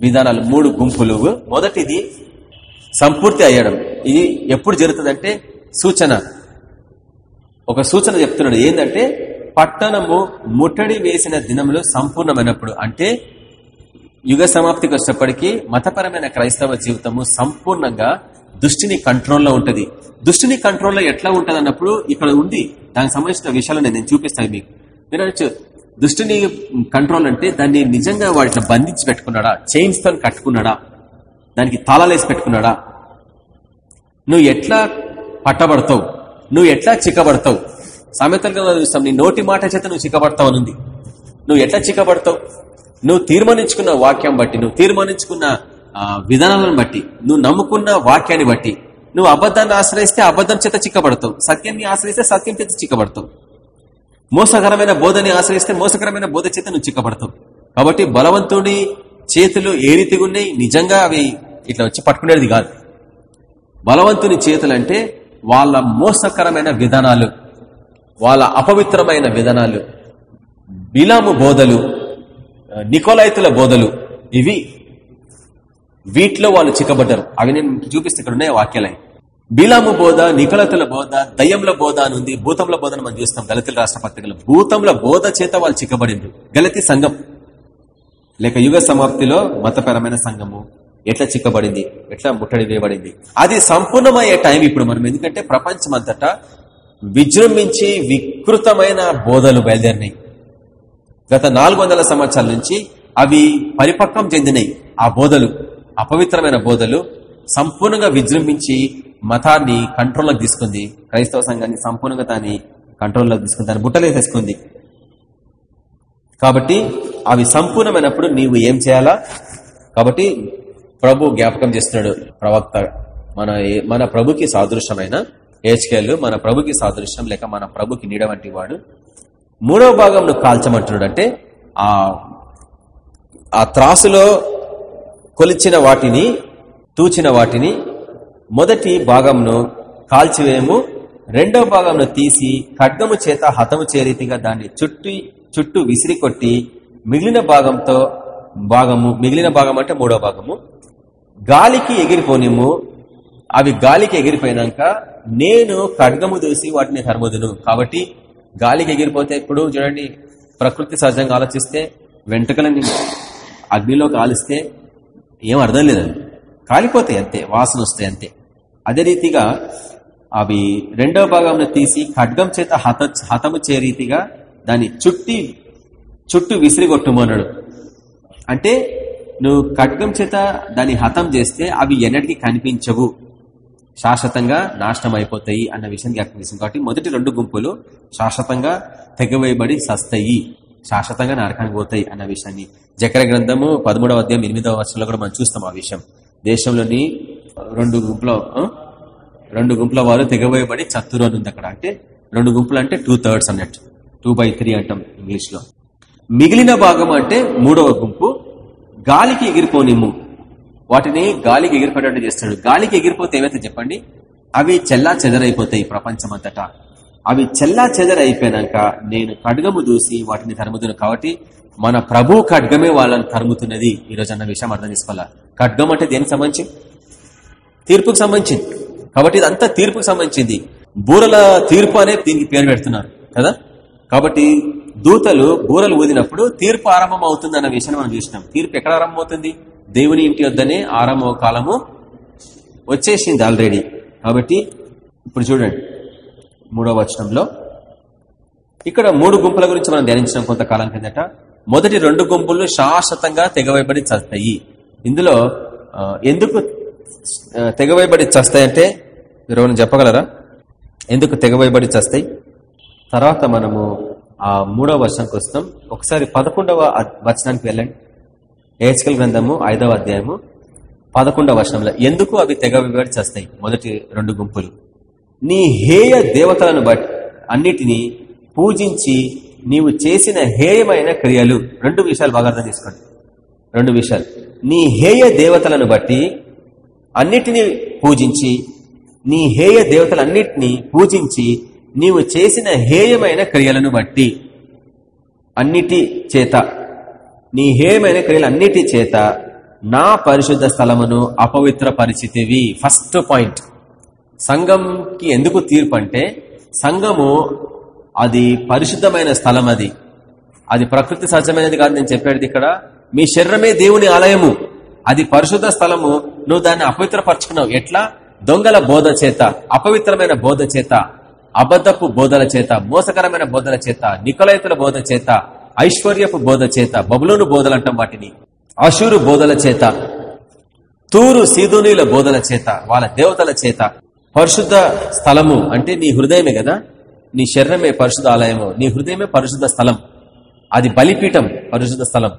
Speaker 1: విధానాలు మూడు గుంపులు. మొదటిది సంపూర్తి అయ్యడం. ఇది ఎప్పుడు జరుగుతుందంటే సూచన. ఒక సూచన చెప్తున్నాడు ఏంటంటే పట్టణము ముట్టడి వేసిన దినములు సంపూర్ణమైనప్పుడు. అంటే యుగ సమాప్తికి వచ్చినప్పటికీ మతపరమైన క్రైస్తవ జీవితము సంపూర్ణంగా దుష్టిని కంట్రోల్లో ఉంటుంది. దుష్టిని కంట్రోల్లో ఎట్లా ఉంటుంది అన్నప్పుడు ఇక్కడ ఉంది. దానికి సంబంధించిన విషయాలు నేను చూపిస్తాను మీకు. మీరు అనొచ్చు దుష్టిని కంట్రోల్ అంటే దాన్ని నిజంగా వాటిని బంధించి పెట్టుకున్నాడా? చైన్స్తో కట్టుకున్నాడా? దానికి తాళాలేసి పెట్టుకున్నాడా? నువ్వు ఎట్లా పట్టబడతావు? నువ్వు ఎట్లా చిక్కబడతావు? సామెతలుగా చూస్తాం నీ నోటి మాట చేత నువ్వు చిక్కబడతావు అనుంది నువ్వు ఎట్లా చిక్కబడతావు? నువ్వు తీర్మానించుకున్న వాక్యం బట్టి నువ్వు తీర్మానించుకున్న విధానాలను బట్టి నువ్వు నమ్ముకున్న వాక్యాన్ని బట్టి నువ్వు అబద్ధాన్ని ఆశ్రయిస్తే అబద్ధం చేత చిక్కబడతావు. సత్యాన్ని ఆశ్రయిస్తే సత్యం చేత చిక్కబడతావు. మోసకరమైన బోధని ఆశ్రయిస్తే మోసకరమైన బోధ చేత నువ్వు చిక్కబడతావు. కాబట్టి బలవంతుడి చేతులు ఏ రీతిగా ఉన్నాయి? నిజంగా అవి ఇట్లా వచ్చి పట్టుకునేది కాదు. బలవంతుని చేతులంటే వాళ్ళ మోసకరమైన విధానాలు వాళ్ళ అపవిత్రమైన విధానాలు బిలాము బోధలు నికోలైతుల బోధలు. ఇవి వీటిలో వాళ్ళు చిక్కబడ్డారు. అవి నేను చూపిస్తే ఇక్కడ ఉన్నాయి వాక్యాలై. బీలాము బోధ నికలతుల బోధ దయ్యంల బోధ అని ఉంది. భూతంల బోధను మనం చూస్తాం. దళితుల రాష్ట్ర పత్రికలు భూతంల బోధ చేత వాళ్ళు చిక్కబడిండ్రు. గలతి సంఘం. లేక యుగ సమాప్తిలో మతపరమైన సంఘము ఎట్లా చిక్కబడింది? ఎట్లా ముట్టడి వేయబడింది? అది సంపూర్ణమయ్యే టైం ఇప్పుడు మనం. ఎందుకంటే ప్రపంచం అంతటా విజృంభించి వికృతమైన బోధలు బయలుదేరినాయి. గత నాలుగు సంవత్సరాల నుంచి అవి పరిపక్వం చెందినాయి ఆ బోధలు అపవిత్రమైన బోధలు సంపూర్ణంగా విజృంభించి మతాన్ని కంట్రోల్లోకి తీసుకుంది. క్రైస్తవ సంఘాన్ని సంపూర్ణంగా దాన్ని కంట్రోల్లోకి తీసుకుంది. దాన్ని బుట్టలేసేసుకుంది కాబట్టి అవి సంపూర్ణమైనప్పుడు నీవు ఏం చేయాలా? కాబట్టి ప్రభు జ్ఞాపకం చేస్తున్నాడు ప్రవక్త. మన మన ప్రభుకి సాదృశ్యమైన హెచ్కేళ్ళు మన ప్రభుకి సాదృశ్యం లేక మన ప్రభుకి నీడ వంటి వాడు. మూడవ భాగం కాల్చమంటున్నాడు అంటే ఆ ఆ త్రాసులో కొలిచిన వాటిని తూచిన వాటిని మొదటి భాగంను కాల్చివేయము రెండవ భాగంను తీసి ఖడ్గము చేత హతము చేరీతిగా దాన్ని చుట్టి చుట్టూ విసిరి కొట్టి మిగిలిన భాగంతో భాగము మిగిలిన భాగం అంటే మూడో భాగము. గాలికి ఎగిరిపోనిము అవి గాలికి ఎగిరిపోయినాక నేను ఖడ్గము దూసి వాటిని ధర్మదును కాబట్టి గాలికి ఎగిరిపోతే ఇప్పుడు చూడండి ప్రకృతి సహజంగా ఆలోచిస్తే వెంట్రుకలని అగ్నిలో కాలిస్తే ఏం అర్థం లేదండి. కాలిపోతాయి అంతే వాసన వస్తాయి అంతే. అదే రీతిగా అవి రెండవ భాగంలో తీసి ఖడ్గం చేత హత హతము చే రీతిగా దాన్ని చుట్టి చుట్టూ విసిరిగొట్టుమన్నాడు. అంటే నువ్వు ఖడ్గం చేత దాన్ని హతం చేస్తే అవి ఎన్నటికీ కనిపించవు. శాశ్వతంగా నాశనం అయిపోతాయి అన్న విషయం జ్ఞాపకం చేసింది. కాబట్టి మొదటి రెండు గుంపులు శాశ్వతంగా తెగవేయబడి సస్తాయి. శాశ్వతంగా నరకానికి పోతాయి అన్న విషయాన్ని. జకర గ్రంథము పదమూడవ అధ్యాయం ఎనిమిదవ వర్షంలో కూడా మనం చూస్తాం ఆ విషయం. దేశంలోని రెండు గుంపుల రెండు గుంపుల వారు తెగవేయబడి చత్తురు అని ఉంది అక్కడ. అంటే రెండు గుంపులు అంటే టూ థర్డ్స్ అన్నట్టు. టూ బై త్రీ అంటాం ఇంగ్లీష్లో మిగిలిన భాగం అంటే మూడవ గుంపు. గాలికి ఎగిరిపోనిమ్ము. వాటిని గాలికి ఎగిరిపోయేటట్టు చేస్తాడు. గాలికి ఎగిరిపోతే ఏమైతే చెప్పండి? అవి చెల్లా చెదరైపోతాయి ప్రపంచం అంతటా అవి చెల్లా చెదరైపోయినాక నేను ఖడ్గము దూసి వాటిని తరుముతును కాబట్టి మన ప్రభు ఖడ్గమే వాళ్ళని తరుముతున్నది. ఈ అన్న విషయం అర్థం చేసుకోవాలా? ఖడ్గం అంటే దేనికి సంబంధించి? తీర్పుకు సంబంధించింది. కాబట్టి ఇదంతా తీర్పుకు సంబంధించింది. బూరల తీర్పు అనే దీనికి పేరు పెడుతున్నారు కదా? కాబట్టి దూతలు బూరలు ఊదినప్పుడు తీర్పు ఆరంభం అవుతుంది అన్న విషయాన్ని మనం చూసినాం. తీర్పు ఎక్కడ ఆరంభం అవుతుంది దేవుని ఇంటి వద్దనే ఆరంభ కాలము వచ్చేసింది ఆల్రెడీ కాబట్టి ఇప్పుడు చూడండి. మూడో వచనంలో. ఇక్కడ మూడు గుంపుల గురించి మనం ధ్యానించిన కొంతకాలం కిందట. మొదటి రెండు గుంపులు శాశ్వతంగా తెగవైబడి చస్తాయి. ఇందులో ఎందుకు తెగవైబడి చస్తాయంటే మీరు చెప్పగలరా? ఎందుకు తెగవైబడి చస్తాయి? తర్వాత మనము ఆ మూడవ వర్షంకి వస్తాం ఒకసారి పదకొండవ వచనానికి వెళ్ళండి. ఏహెచ్కల్ గ్రంథము ఐదవ అధ్యాయము పదకొండవ వర్షంలో ఎందుకు అవి తెగ తెగవైబడి చేస్తాయి మొదటి రెండు గుంపులు. నీ హేయ దేవతలను బట్టి అన్నిటినీ పూజించి నీవు చేసిన హేయమైన క్రియలు. రెండు విషయాలు బాగా అర్థం చేసుకోండి. రెండు విషయాలు. నీ హేయ దేవతలను బట్టి అన్నిటినీ పూజించి నీ హేయ దేవతలన్నిటినీ పూజించి నీవు చేసిన హేయమైన క్రియలను బట్టి అన్నిటి చేత నీ హేయమైన క్రియలన్నిటి చేత నా పరిశుద్ధ స్థలమును అపవిత్ర పరిచితివి. ఫస్ట్ పాయింట్ సంఘంకి ఎందుకు తీర్పు అంటే సంఘము అది పరిశుద్ధమైన స్థలం అది. అది ప్రకృతి సహజమైనది కాదు నేను చెప్పేది ఇక్కడ. మీ శరీరమే దేవుని ఆలయము. అది పరిశుద్ధ స్థలము. నువ్వు దాన్ని అపవిత్రపరచుకున్నావు. ఎట్లా? దొంగల బోధ చేత అపవిత్రమైన బోధ చేత అబద్ధపు బోధల చేత మోసకరమైన బోధల చేత నికలైతుల బోధ చేత ఐశ్వర్యపు బోధ చేత బబులోను బోధలు అంటాం వాటిని అశూరు బోధల చేత తూరు సీదోనీల బోధల చేత వాళ్ళ దేవతల చేత పరిశుద్ధ స్థలము అంటే నీ హృదయమే కదా? నీ శరీరమే పరిశుద్ధ ఆలయము నీ హృదయమే పరిశుద్ధ స్థలం. అది బలిపీఠం పరిశుద్ధ స్థలం.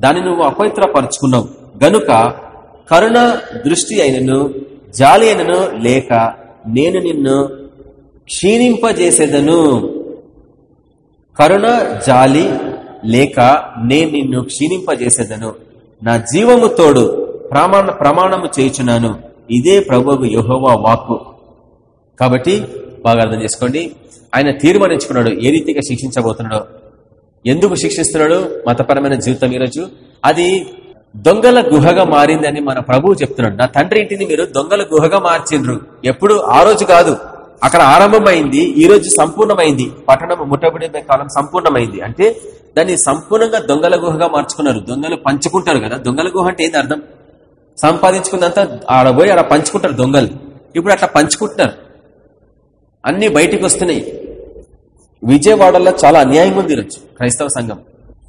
Speaker 1: దాన్ని నువ్వు అపవిత్రపరుచుకున్నావు. గనుక కరుణ దృష్టి అయినను జాలి అయినను లేక నేను నిన్ను క్షీణింపజేసేదను. కరుణ జాలి లేక నేను నిన్ను క్షీణింపజేసేదను. నా జీవము తోడు ప్రమాణ ప్రమాణము చేయుచున్నాను. ఇదే ప్రభువు యహోవా వాక్కు. కాబట్టి బాగా అర్థం చేసుకోండి. ఆయన తీర్మానించుకున్నాడు ఏ రీతిగా శిక్షించబోతున్నాడో. ఎందుకు శిక్షిస్తున్నాడు? మతపరమైన జీవితం ఈరోజు. అది దొంగల గుహగా మారిందని మన ప్రభువు చెప్తున్నాడు. నా తండ్రి ఇంటిని మీరు దొంగల గుహగా మార్చిండ్రు ఎప్పుడు? ఆ రోజు కాదు. అక్కడ ఆరంభమైంది ఈ రోజు సంపూర్ణమైంది. పట్టణం ముట్టబడే కాలం సంపూర్ణమైంది. అంటే దాన్ని సంపూర్ణంగా దొంగల గుహగా మార్చుకున్నారు. దొంగలు పంచుకుంటారు కదా. దొంగల గుహ అంటే ఏంది అర్థం? సంపాదించుకున్నంత ఆడ పోయి ఆడ పంచుకుంటారు దొంగలు. ఇప్పుడు అట్లా పంచుకుంటున్నారు. అన్ని బయటికి వస్తున్నాయి. విజయవాడలో చాలా అన్యాయం ఉంది ఈరోజు క్రైస్తవ సంఘం.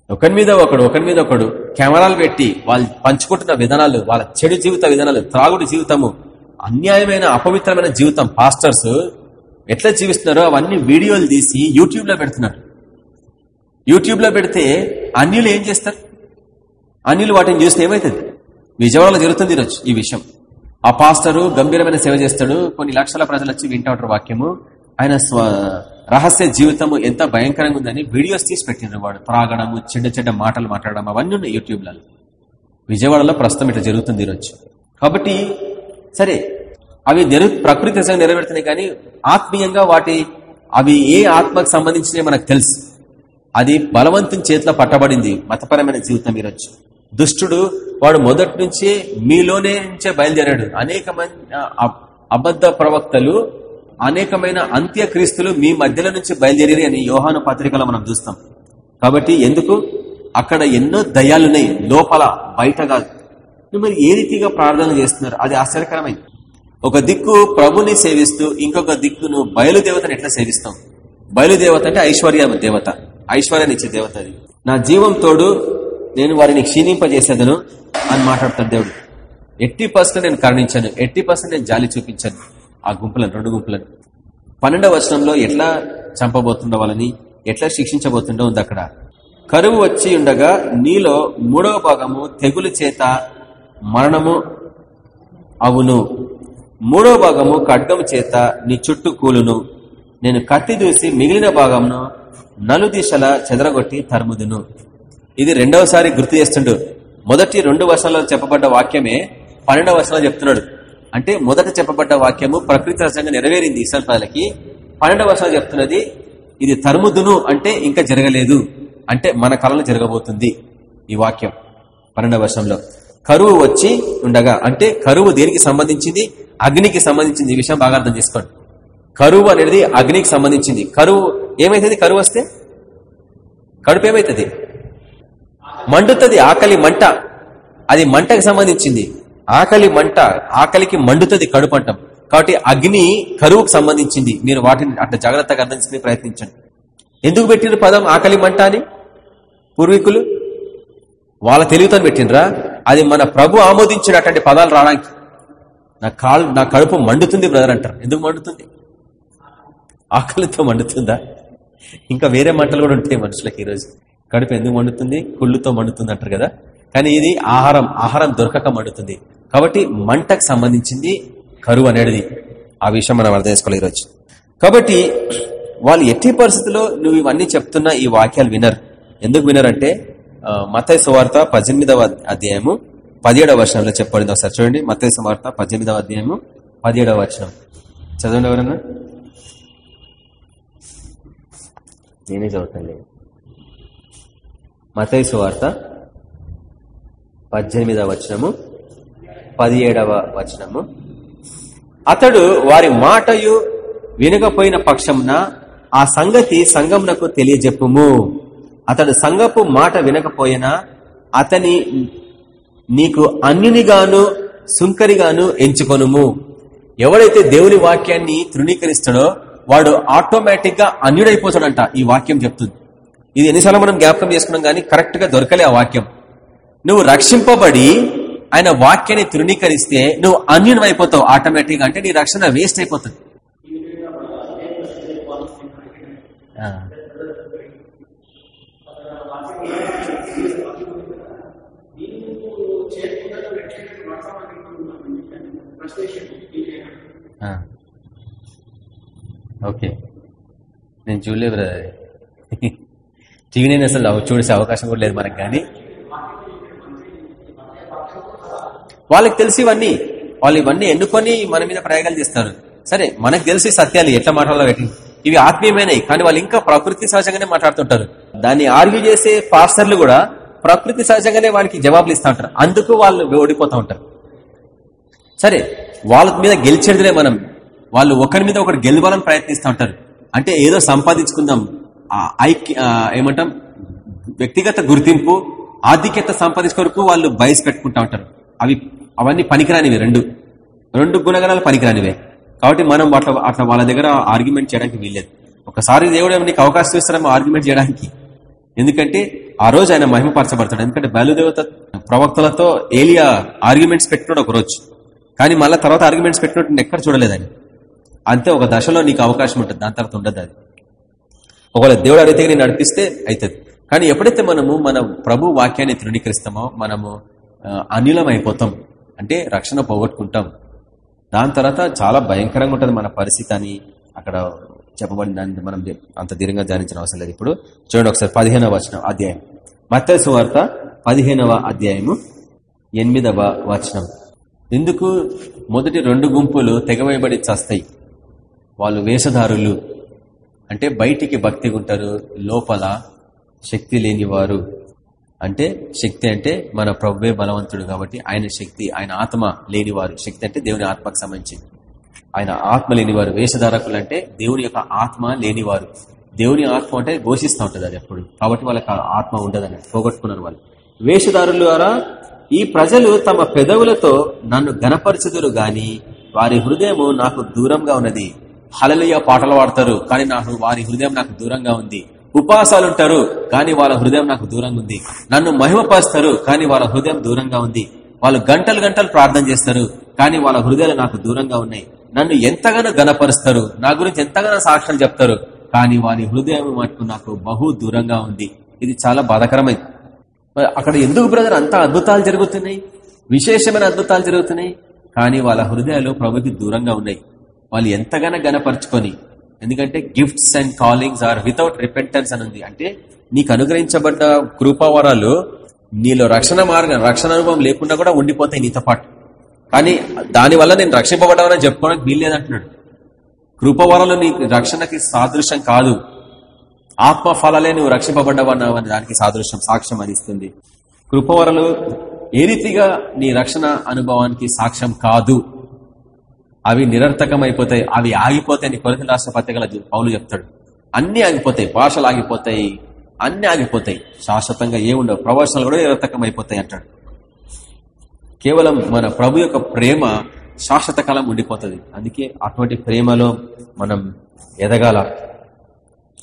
Speaker 1: ఒకరి మీద ఒకడు ఒకరి మీద ఒకడు కెమెరాలు పెట్టి వాళ్ళు పంచుకుంటున్న విధానాలు వాళ్ళ చెడు జీవిత విధానాలు త్రాగుడు జీవితము అన్యాయమైన అపవిత్రమైన జీవితం. పాస్టర్స్ ఎట్లా జీవిస్తున్నారో అవన్నీ వీడియోలు తీసి యూట్యూబ్లో పెడుతున్నారు. యూట్యూబ్లో పెడితే అన్యులు ఏం చేస్తారు? అన్యులు వాటిని చూస్తే ఏమవుతుంది విజయవాడలో జరుగుతుంది ఈరోజు ఈ విషయం. ఆ పాస్టరు గంభీరమైన సేవ చేస్తాడు. కొన్ని లక్షల ప్రజలు వచ్చి వింటా ఉంటారు వాక్యము. ఆయన రహస్య జీవితము ఎంత భయంకరంగా ఉందని వీడియోస్ తీసి పెట్టినారు వాడు. త్రాగడము చెడ్డ చెడ్డ మాటలు మాట్లాడడం అవన్నీ ఉన్నాయి యూట్యూబ్లలో. విజయవాడలో ప్రస్తుతం ఇట్లా జరుగుతుంది ఈరోజు. కాబట్టి సరే అవి నెరు ప్రకృతి నెరవేరుతున్నాయి కానీ ఆత్మీయంగా వాటి అవి ఏ ఆత్మకు సంబంధించినవి మనకు తెలుసు. అది బలవంతుని చేతిలో పట్టబడింది. మతపరమైన జీవితం ఈరోజు. దుష్టుడు వాడు మొదటి నుంచి మీలోనే నుంచే బయలుదేరాడు. అనేకమైన అబద్ధ ప్రవక్తలు అనేకమైన అంత్యక్రీస్తులు మీ మధ్యలో నుంచి బయలుదేరి అని యోహాను పత్రికలో మనం చూస్తాం. కాబట్టి ఎందుకు? అక్కడ ఎన్నో దయాలున్నాయి. లోపల బయట కాదు. మరి ఏ రీతిగా ప్రార్థన చేస్తున్నారు? అది ఆశ్చర్యకరమైంది. ఒక దిక్కు ప్రభుని సేవిస్తూ ఇంకొక దిక్కును బయలుదేవతను ఎట్లా సేవిస్తాం? బయలుదేవత అంటే ఐశ్వర్య దేవత ఐశ్వర్యాన్నిచ్చే దేవత అది. నా జీవం తోడు నేను వారిని క్షీణింపజేసేదను అని మాట్లాడతాడు దేవుడు. ఎట్టి పర్సెంట్ నేను కరణించాను ఎట్టి పర్సెంట్ నేను జాలి చూపించాను. ఆ గుంపులను రెండు గుంపులను. పన్నెండవ వచనంలో ఎట్లా చంపబోతుండో వాళ్ళని ఎట్లా శిక్షించబోతుండో ఉంది అక్కడ. కరువు వచ్చి ఉండగా నీలో మూడవ భాగము తెగులు చేత మరణము అవును. మూడో భాగము ఖడ్గము చేత నీ చుట్టూ కూలును. నేను కత్తి దూసి మిగిలిన భాగంను నలు దిశల చెదరగొట్టి తరుముదును. ఇది రెండవసారి గుర్తు చేస్తుండు. మొదటి రెండు వర్షాలలో చెప్పబడ్డ వాక్యమే పన్నెండవ వర్షంలో చెప్తున్నాడు. అంటే మొదట చెప్పబడ్డ వాక్యము ప్రకృతి రసంగా నెరవేరింది ఇసల్ ప్రజలకి. పన్నెండవ వర్షంలో చెప్తున్నది ఇది తరుముదును అంటే ఇంకా జరగలేదు. అంటే మన కాలంలో జరగబోతుంది ఈ వాక్యం పన్నెండవ వర్షంలో కరువు వచ్చి ఉండగా అంటే కరువు దేనికి సంబంధించింది? అగ్నికి సంబంధించింది ఈ విషయం బాగా అర్థం చేసుకోండి. కరువు అనేది అగ్నికి సంబంధించింది. కరువు ఏమైతుంది? కరువు వస్తే కడుపు ఏమైతుంది? మండుతుంది. ఆకలి మంట. అది మంటకు సంబంధించింది. ఆకలి మంట ఆకలికి మండుతుంది కడుపు అంటాం. కాబట్టి అగ్ని కరువుకు సంబంధించింది. మీరు వాటిని అట్లా జాగ్రత్తగా అర్థం చేసుకుని ప్రయత్నించండి. ఎందుకు పెట్టిన పదం ఆకలి మంట అని? పూర్వీకులు? వాళ్ళ తెలివితో పెట్టినరా అది మన ప్రభు ఆమోదించినటువంటి పదాలు రావడానికి. నా కాళ్ళు నా కడుపు మండుతుంది బ్రదర్ అంటారు. ఎందుకు మండుతుంది? ఆకలితో మండుతుందా? ఇంకా వేరే మంటలు కూడా ఉంటాయి మనుషులకి ఈరోజు. కడుపు ఎందుకు మండుతుంది? కుళ్ళుతో మండుతుంది అంటారు కదా. కానీ ఇది ఆహారం ఆహారం దొరకక మండుతుంది. కాబట్టి మంటకు సంబంధించింది కరువు అనేది ఆ విషయం మనం అర్థం చేసుకోవాలి ఈరోజు. కాబట్టి వాళ్ళు ఎట్టి పరిస్థితుల్లో నువ్వు ఇవన్నీ చెప్తున్నా ఈ వాక్యాలు వినరు. ఎందుకు వినరంటే మతయ సువార్త పద్దెనిమిదవ అధ్యాయము పదిహేడవ వర్షంలో చెప్పబడింది ఒకసారి. చూడండి మత్స్య వార్త పద్దెనిమిదవ అధ్యాయము పదిహేడవ వర్షం చదవండి ఎవరన్నా? నేనే చదువుతాను మతేసు వార్త పద్దెనిమిదవ వచనము పదిహేడవ వచనము. అతడు వారి మాటయు వినకపోయిన పక్షంన ఆ సంగతి సంగమునకు తెలియజెప్పుము. అతడు సంగపు మాట వినకపోయినా అతని నీకు అన్యునిగాను సుంకరిగాను ఎంచుకొనుము. ఎవడైతే దేవుని వాక్యాన్ని తృణీకరిస్తాడో వాడు ఆటోమేటిక్గా అన్యుడైపోతాడంట ఈ వాక్యం చెప్తుంది. ఇది ఎన్నిసార్లు మనం జ్ఞాపకం చేసుకున్నాం కానీ కరెక్ట్గా దొరకలే ఆ వాక్యం. నువ్వు రక్షింపబడి ఆయన వాక్యాన్ని తృణీకరిస్తే నువ్వు అన్యునం అయిపోతావు ఆటోమేటిక్గా అంటే నీ రక్షణ వేస్ట్ అయిపోతుంది ఓకే నేను చూడలేదు బ్రదర్ టీవీ నేను అసలు చూడేసే అవకాశం కూడా లేదు మనకు కానీ వాళ్ళకి తెలిసి ఇవన్నీ వాళ్ళు ఇవన్నీ ఎన్నుకొని మన మీద ప్రయోగాలు చేస్తారు సరే మనకు తెలిసి సత్యాలు ఎట్లా మాట్లాడాలో ఇవి ఆత్మీయమైనవి కానీ వాళ్ళు ఇంకా ప్రకృతి సహజంగానే మాట్లాడుతుంటారు దాన్ని ఆర్గ్యూ చేసే పాస్టర్లు కూడా ప్రకృతి సహజంగానే వాడికి జవాబులు ఇస్తూ ఉంటారు అందుకు వాళ్ళు ఓడిపోతూ ఉంటారు సరే వాళ్ళ మీద గెలిచేదిలే మనం. వాళ్ళు ఒకరి మీద ఒకరు గెలవాలని ప్రయత్నిస్తూ ఉంటారు. అంటే ఏదో సంపాదించుకుందాం. ఐక్య ఏమంటాం? వ్యక్తిగత గుర్తింపు ఆధిక్యత సంపాదించుకొరకు వాళ్ళు బయస్ పెట్టుకుంటా ఉంటారు. అవి అవన్నీ పనికిరానివి రెండు. రెండు గుణగణాలు పనికిరానివే. కాబట్టి మనం అట్లా అట్లా వాళ్ళ దగ్గర ఆర్గ్యుమెంట్ చేయడానికి వీల్లేదు. ఒకసారి దేవుడు నీకు అవకాశం ఇస్తారేమో ఆర్గ్యుమెంట్ చేయడానికి. ఎందుకంటే ఆ రోజు ఆయన మహిమపరచబడతాడు. ఎందుకంటే బయలుదేవత ప్రవక్తలతో ఏలియా ఆర్గ్యుమెంట్స్ పెట్టినాడు ఒకరోజు కానీ మళ్ళీ తర్వాత ఆర్గ్యుమెంట్స్ పెట్టినట్టు ఎక్కడ చూడలేదు ఆయన అంతే ఒక దశలో నీకు అవకాశం ఉంటుంది దాని తర్వాత ఉండదు అది. ఒకవేళ దేవుడు అడిగితే నేను నడిపిస్తే అవుతుంది కానీ ఎప్పుడైతే మనము మన ప్రభు వాక్యాన్ని తృణీకరిస్తామో మనము అనిలం అయిపోతాం అంటే రక్షణ పోగొట్టుకుంటాం దాని తర్వాత చాలా భయంకరంగా ఉంటుంది మన పరిస్థితి అని అక్కడ చెప్పబడిన దాన్ని మనం అంత దీర్ఘంగా ధ్యానించిన అవసరం లేదు. ఇప్పుడు చూడండి ఒకసారి పదిహేనవ వచనం అధ్యాయం. మత్స్య సువార్త పదిహేనవ అధ్యాయము ఎనిమిదవ వచనం. ఎందుకు? మొదటి రెండు గుంపులు తెగవేయబడి చస్తాయి. వాళ్ళు వేషధారులు. అంటే బయటికి భక్తిగా ఉంటారు లోపల శక్తి లేనివారు. అంటే శక్తి అంటే మన ప్రభువే బలవంతుడు కాబట్టి ఆయన శక్తి ఆయన ఆత్మ లేనివారు. శక్తి అంటే దేవుని ఆత్మకు సంబంధించింది. ఆయన ఆత్మ లేనివారు. వేషధారకులు అంటే దేవుని యొక్క ఆత్మ లేనివారు. దేవుని ఆత్మ అంటే ఘోషిస్తూ ఉంటుంది అది ఎప్పుడు. కాబట్టి వాళ్ళకి ఆ ఆత్మ ఉండదని పోగొట్టుకున్నారు వాళ్ళు. వేషధారుల ద్వారా ఈ ప్రజలు తమ పెదవులతో నన్ను గనపరచుదురు గాని వారి హృదయము నాకు దూరంగా ఉన్నది. హలలియ పాటలు పాడతారు కానీ నాకు వారి హృదయం నాకు దూరంగా ఉంది. ఉపవాసాలు ఉంటారు కానీ వాళ్ళ హృదయం నాకు దూరంగా ఉంది. నన్ను మహిమపరుస్తారు కానీ వాళ్ళ హృదయం దూరంగా ఉంది. వాళ్ళు గంటలు గంటలు ప్రార్థన చేస్తారు కానీ వాళ్ళ హృదయాలు నాకు దూరంగా ఉన్నాయి. నన్ను ఎంతగానో గనపరుస్తారు నా గురించి ఎంతగానో సాక్ష్యాలు చెప్తారు కానీ వారి హృదయం మటుకు నాకు బహు దూరంగా ఉంది. ఇది చాలా బాధాకరమైంది. అక్కడ ఎందుకు బ్రదర్ అంత అద్భుతాలు జరుగుతున్నాయి? విశేషమైన అద్భుతాలు జరుగుతున్నాయి? కానీ వాళ్ళ హృదయాలు ప్రభుకి దూరంగా ఉన్నాయి. వాళ్ళు ఎంతగానో గనపరుచుకొని ఎందుకంటే gifts and callings are without repentance అని ఉంది. అంటే నీకు అనుగ్రహించబడ్డ కృపావరాలు నీలో రక్షణ మార్గం రక్షణ అనుభవం లేకుండా కూడా ఉండిపోతాయి నీతో పాటు. కానీ దానివల్ల నేను రక్షింపబడ్డానని చెప్పుకోవడానికి వీల్లేదంటున్నాడు. కృపవరాలు నీకు రక్షణకి సాదృశ్యం కాదు. ఆత్మ ఫలాలే నువ్వు రక్షింపబడ్డవన్నావు అని దానికి సాదృశ్యం సాక్ష్యం అందిస్తుంది కృపవరలు ఏ రీతిగా నీ రక్షణ అనుభవానికి సాక్ష్యం కాదు అవి నిరర్థకం అయిపోతాయి అవి ఆగిపోతాయి నీ కొరత రాష్ట్ర పత్రికల పౌలు చెప్తాడు. అన్ని ఆగిపోతాయి భాషలు ఆగిపోతాయి అన్ని ఆగిపోతాయి. శాశ్వతంగా ఏముండవు ప్రవచనాలు కూడా నిరర్థకం అయిపోతాయి అంటాడు. కేవలం మన ప్రభు యొక్క ప్రేమ శాశ్వత కాలం ఉండిపోతుంది. అందుకే అటువంటి ప్రేమలో మనం ఎదగాల.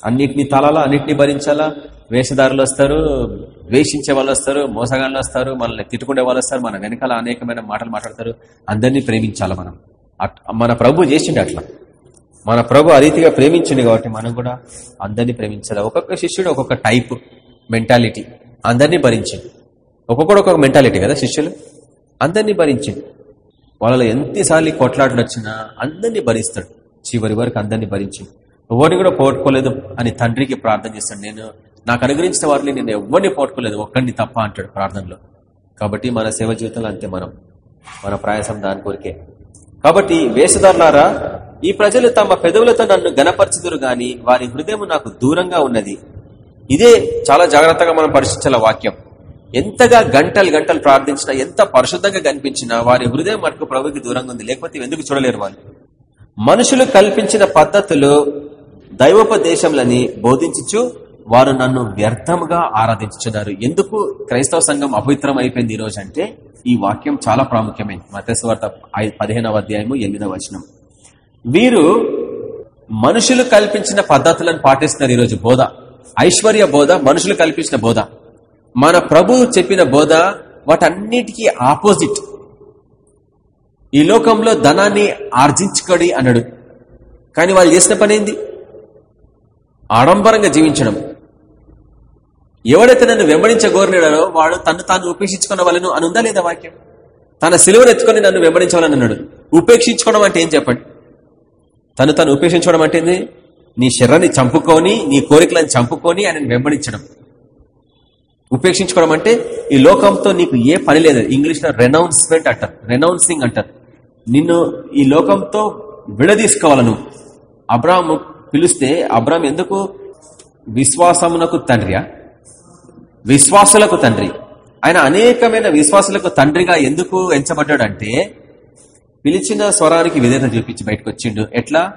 Speaker 1: అన్నిటిని తలాలా అన్నిటిని భరించాలా? వేషధారులు వస్తారు వేషించే వాళ్ళు వస్తారు మోసగాళ్ళు వస్తారు మనల్ని తిట్టుకునే వాళ్ళు వస్తారు మన వెనకాల అనేకమైన మాటలు మాట్లాడతారు. అందరినీ ప్రేమించాలా మనం? అట్- మన ప్రభు చేసిండు అట్లా. మన ప్రభు అరీతిగా రీతిగా ప్రేమించిండు కాబట్టి మనం కూడా అందరినీ ప్రేమించాలి? ఒక్కొక్క శిష్యుడు ఒక్కొక్క టైప్ మెంటాలిటీ. అందరినీ భరించిండు. ఒక్కొక్కడు ఒక్కొక్క మెంటాలిటీ కదా శిష్యులు? అందరినీ భరించిండు. వాళ్ళలో ఎంతసార్లు కొట్లాటలు వచ్చినా అందరినీ భరిస్తాడు. చివరి వరకు అందరినీ భరించిండు. ఎవరిని కూడా పోగొట్టుకోలేదు అని తండ్రికి ప్రార్థన చేస్తాడు నేను నాకు అనుగ్రహించిన వారిని నేను ఎవరిని పోగొట్టుకోలేదు ఒక్కడిని తప్ప అంటాడు ప్రార్థనలో. కాబట్టి మన సేవ జీవితంలో అంతే మనం. మన ప్రయాసం దాని కోరికే. కాబట్టి వేషధారులారా ఈ ప్రజలు తమ పెదవులతో నన్ను గనపరచుదురు గాని వారి హృదయం నాకు దూరంగా ఉన్నది. ఇదే చాలా జాగ్రత్తగా మనం పరిశీలించాల వాక్యం. ఎంతగా గంటలు గంటలు ప్రార్థించినా ఎంత పరిశుద్ధంగా కనిపించినా వారి హృదయం మటుకు ప్రభుకి దూరంగా ఉంది. లేకపోతే ఎందుకు చూడలేరు వాళ్ళు? మనుషులు కల్పించిన పద్ధతులు దైవోపదేశంలని బోధించు వారు నన్ను వ్యర్థంగా ఆరాధించున్నారు ఎందుకు క్రైస్తవ సంఘం అపవిత్రం అయిపోయింది ఈ రోజు అంటే ఈ వాక్యం చాలా ప్రాముఖ్యమైంది మతస్వార్త పదిహేనవ అధ్యాయము ఎనిమిదవ వచనం. వీరు మనుషులు కల్పించిన పద్ధతులను పాటిస్తున్నారు ఈరోజు బోధ. ఐశ్వర్య బోధ మనుషులు కల్పించిన బోధ. మన ప్రభు చెప్పిన బోధ వాటన్నిటికీ ఆపోజిట్. ఈ లోకంలో ధనాన్ని ఆర్జించుకోడి అన్నాడు. కానీ వాళ్ళు చేసిన పనేంది? ఆడంబరంగా జీవించడం. ఎవడైతే నన్ను వెంబడించగోరినాడో వాడు తను తాను ఉపేక్షించుకున్న వాళ్ళను అనుందా లేదా వాక్యం? తన సిలువను ఎత్తుకొని నన్ను వెంబడించాలని అన్నాడు. ఉపేక్షించుకోవడం అంటే ఏం చెప్పండి? తను తను ఉపేక్షించుకోవడం అంటే నీ శరీరాన్ని చంపుకొని నీ కోరికలను చంపుకొని ఆయన వెంబడించడం. ఉపేక్షించుకోవడం అంటే ఈ లోకంతో నీకు ఏ పని లేదు. ఇంగ్లీష్లో రెనౌన్స్మెంట్ అంటారు. రెనౌన్సింగ్ అంటారు. నిన్ను ఈ లోకంతో విడదీసుకోవాలి నువ్వు అబ్రాహ్ము పిలిస్తే అబ్రామ్ ఎందుకు విశ్వాసమునకు తండ్రియా విశ్వాసులకు తండ్రి. ఆయన అనేకమైన విశ్వాసులకు తండ్రిగా ఎందుకు ఎంచబడ్డాడంటే పిలిచిన స్వరానికి విధేత చూపించి బయటకు వచ్చిండు ఎట్లా?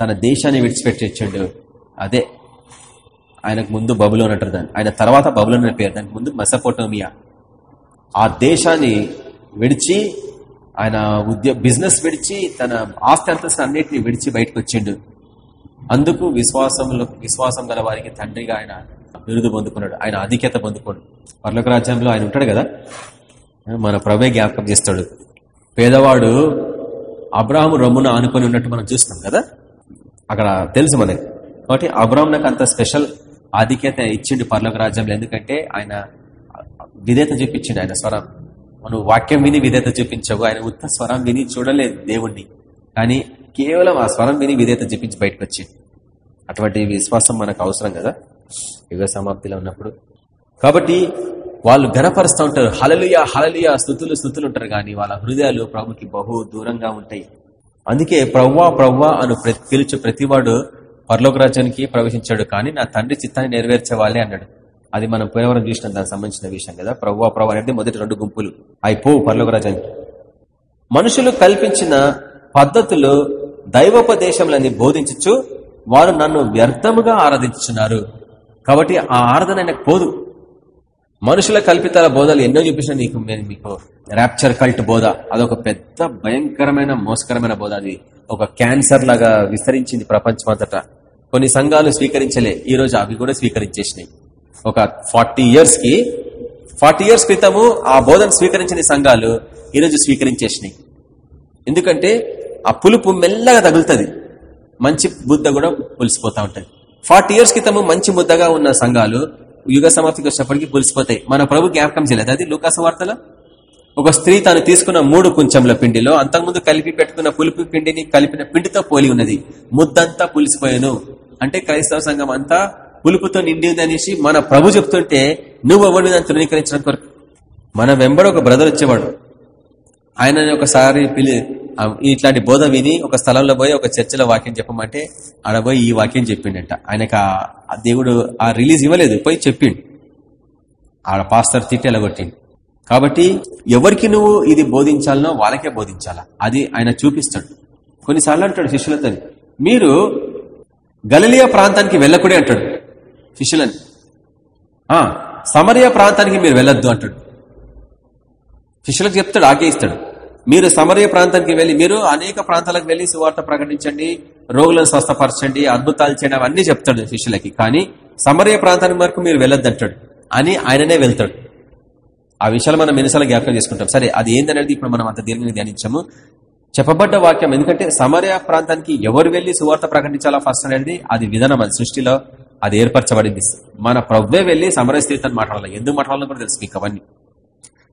Speaker 1: తన దేశాన్ని విడిచిపెట్టి వచ్చిండు. అదే ఆయనకు ముందు బబులో అంటారు దాన్ని. ఆయన తర్వాత బబులో అనే పేరు. దానికి ముందు మెసపోటోమియా. ఆ దేశాన్ని విడిచి ఆయన ఉద్యోగ బిజినెస్ విడిచి తన ఆస్తి అంతస్తు అన్నిటిని విడిచి బయటకు వచ్చిండు అందుకు విశ్వాసంలో విశ్వాసం గల వారికి తండ్రిగా ఆయన బిరుదు పొందుకున్నాడు. ఆయన ఆధిక్యత పొందుకోడు. పర్లోక రాజ్యంలో ఆయన ఉంటాడు కదా? మన ప్రభే జ్ఞాపకం చేస్తాడు. పేదవాడు అబ్రాహం రొమ్మున ఆనుకొని ఉన్నట్టు మనం చూస్తాం కదా? అక్కడ తెలుసు మనకి. కాబట్టి అబ్రాహం నాకు అంత స్పెషల్ ఆధిక్యత ఇచ్చిండు పర్లోక రాజ్యంలో. ఎందుకంటే ఆయన విధేత చూపించిండు ఆయన స్వరం. మనం వాక్యం విని విధేత చూపించవు. ఆయన ఉత్త స్వరం విని చూడలేదు దేవుణ్ణి. కానీ కేవలం ఆ స్వరం విని విధేత చెప్పించి బయటకు వచ్చింది అటువంటి విశ్వాసం మనకు అవసరం కదా? యుగ సమాప్తిలో ఉన్నప్పుడు. కాబట్టి వాళ్ళు ఘనపరుస్తూ ఉంటారు. హలలుయ హలలుయ స్థుతులు స్థుతులు ఉంటారు కానీ వాళ్ళ హృదయాలు ప్రభుకి బహు దూరంగా ఉంటాయి. అందుకే ప్రవ్వా ప్రవ్వా అను పిలుచు ప్రతివాడు పరలోక రాజ్యానికి ప్రవేశించాడు కానీ నా తండ్రి చిత్తాన్ని నెరవేర్చేవాళ్ళే అన్నాడు. అది మనం పోయేవరం చూసిన దానికి సంబంధించిన విషయం కదా? ప్రవ్వా ప్రవ్వా అనేది మొదటి రెండు గుంపులు. అయిపో పోవు పరలోక రాజ్యానికి. మనుషులు కల్పించిన పద్ధతులు దైవోపదేశంలని బోధించచ్చు వారు నన్ను వ్యర్థముగా ఆరాధించున్నారు కాబట్టి ఆ ఆరాధన ఆయనకు పోదు. మనుషుల కల్పితాల బోధలు ఎన్నో చూపించిన నీకు నేను మీకు ర్యాప్చర్ కల్ట్ బోధ. అదొక పెద్ద భయంకరమైన మోసకరమైన బోధ అది. ఒక క్యాన్సర్ లాగా విస్తరించింది ప్రపంచమంతటా. కొన్ని సంఘాలు స్వీకరించలే. ఈ రోజు అవి కూడా స్వీకరించేసినాయి. ఒక ఫార్టీ ఇయర్స్కి ఫార్టీ ఇయర్స్ క్రితము ఆ బోధన స్వీకరించిన సంఘాలు ఈరోజు స్వీకరించేసినాయి. ఎందుకంటే ఆ పులుపు మెల్లగా తగులుతుంది. మంచి బుద్ధ కూడా పులిసిపోతూ ఉంటుంది. ఫార్టీ ఇయర్స్ క్రితము మంచి ముద్దగా ఉన్న సంఘాలు యుగ సమాప్తికి వచ్చినప్పటికీ పులిసిపోతాయి. మన ప్రభు జ్ఞాపకం చేయలేదు. అది లూకాస వార్తలో? ఒక స్త్రీ తాను తీసుకున్న మూడు కుంచెంల పిండిలో అంతకుముందు కలిపి పెట్టుకున్న పులుపు పిండిని కలిపిన పిండితో పోలి ఉన్నది. ముద్దంతా పులిసిపోయాను. అంటే క్రైస్తవ సంఘం అంతా పులుపుతో నిండి ఉంది మన ప్రభు చెప్తుంటే నువ్వు ఎవరిని దాన్ని తృణీకరించడం కొరకు? మన వెంబడి ఒక బ్రదర్ వచ్చేవాడు. ఆయన ఒకసారి పిలి ఇట్లాంటి బోధ విని ఒక స్థలంలో పోయి ఒక చర్చలో వాక్యం చెప్పమంటే ఆడ పోయి ఈ వాక్యం చెప్పిండంట. ఆయనకు ఆ దేవుడు ఆ రిలీజ్ ఇవ్వలేదు పోయి చెప్పిండు. ఆడ పాస్టర్ తిట్టి ఎలగొట్టిండు. కాబట్టి ఎవరికి నువ్వు ఇది బోధించాలనో వాళ్ళకే బోధించాలా. అది ఆయన చూపిస్తాడు. కొన్నిసార్లు అంటాడు శిష్యులతో మీరు గలలియా ప్రాంతానికి వెళ్ళకూడే అంటాడు శిష్యులని. సమరియా ప్రాంతానికి మీరు వెళ్ళొద్దు అంటాడు. శిష్యులకు చెప్తాడు ఆగే ఇస్తాడు. మీరు సమరయ ప్రాంతానికి వెళ్ళి మీరు అనేక ప్రాంతాలకు వెళ్ళి సువార్త ప్రకటించండి రోగులను స్వస్థపరచండి అద్భుతాలు చేయడం అవన్నీ చెప్తాడు శిష్యులకి. కానీ సమరయ ప్రాంతానికి వరకు మీరు వెళ్ళొద్దంటాడు. అని ఆయననే వెళ్తాడు. ఆ విషయాలు మనం ఎన్నిసార్లు జ్ఞాపకం చేసుకుంటాం. సరే అది ఏందనేది ఇప్పుడు మనం అంత దీర్ఘంగా ధ్యానించాము. చెప్పబడ్డ వాక్యం ఎందుకంటే సమరయ ప్రాంతానికి ఎవరు వెళ్ళి సువార్త ప్రకటించాలా ఫస్ట్ అనేది అది విధానం అది సృష్టిలో అది ఏర్పరచబడింది. మన ప్రవ్వే వెళ్ళి సమరయ స్థితితో మాట్లాడాలి. ఎందుకు మాట్లాడాలని కూడా తెలుసు మీకు అవన్నీ.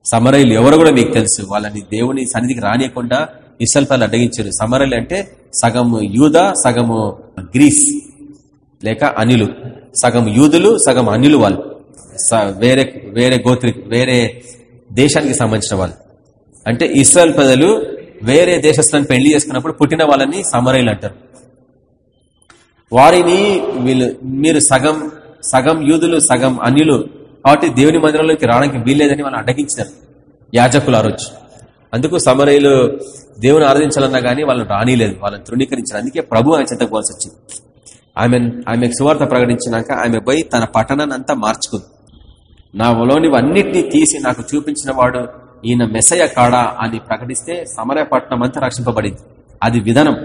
Speaker 1: సమరయులు ఎవరు కూడా మీకు తెలుసు. వాళ్ళని దేవుని సన్నిధికి రానియకుండా ఇసల్ఫాలు అడ్డగించారు. సమరయులు అంటే సగము యూద సగము గ్రీస్ లేక అనిలు సగం యూదులు సగం అనిలు వాళ్ళు. వేరే వేరే గోత్రి వేరే దేశానికి సంబంధించిన వాళ్ళు. అంటే ఇస్రాయల్ ప్రజలు వేరే దేశస్థాన్ని పెళ్ళి చేసుకున్నప్పుడు పుట్టిన వాళ్ళని సమరయులు అంటారు. వారిని వీళ్ళు మీరు సగం సగం యూదులు సగం అన్యులు కాబట్టి దేవుని మందిరంలోకి రావడానికి వీల్లేదని వాళ్ళు అడ్డగించారు యాజకులు ఆ రోజు. అందుకు సమరయులు దేవుని ఆరాధించాలన్నా కానీ వాళ్ళని రానిలేదు వాళ్ళని తృణీకరించారు. అందుకే ప్రభు ఆమె చెంతకు పోవాల్సి వచ్చింది. ఆమె ఆమె సువార్త ప్రకటించినాక ఆమె పోయి తన పట్టణాన్ని అంతా మార్చుకుంది. నాలోనివన్నిటినీ తీసి నాకు చూపించిన వాడు ఈయన మెసయ కాడా అని ప్రకటిస్తే సమరయ పట్టణం అంతా రక్షింపబడింది. అది విధానం.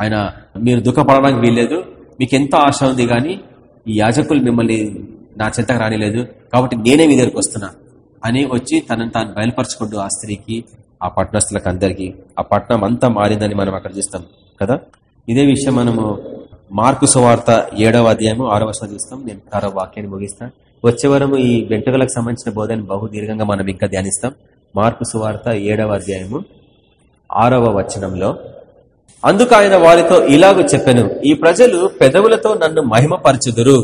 Speaker 1: ఆయన మీరు దుఃఖపడడానికి వీల్లేదు. మీకు ఎంతో ఆశ ఉంది కానీ ఈ యాజకులు మిమ్మల్ని నా చెంతకు రానిలేదు. కాబట్టి నేనే మీ దగ్గరికి వస్తున్నా. అని వచ్చి తనను తాను బయలుపరచుకుంటూ ఆ స్త్రీకి ఆ పట్టణస్తులకు అందరికీ ఆ పట్టణం అంతా మారిందని మనం అక్కడ చూస్తాం కదా? ఇదే విషయం మనము మార్కు సువార్త ఏడవ అధ్యాయము ఆరవ వర్షం చూస్తాం. నేను ఆరో వాక్యాన్ని ముగిస్తా. వచ్చే వరము ఈ వెంట్రుకలకు సంబంధించిన బోధన బహు దీర్ఘంగా మనం ఇంకా ధ్యానిస్తాం. మార్కు సువార్త ఏడవ అధ్యాయము ఆరవ వచనంలో అందుకు ఆయన వారితో ఇలాగ చెప్పాను ఈ ప్రజలు పెదవులతో నన్ను మహిమపరచుదురు.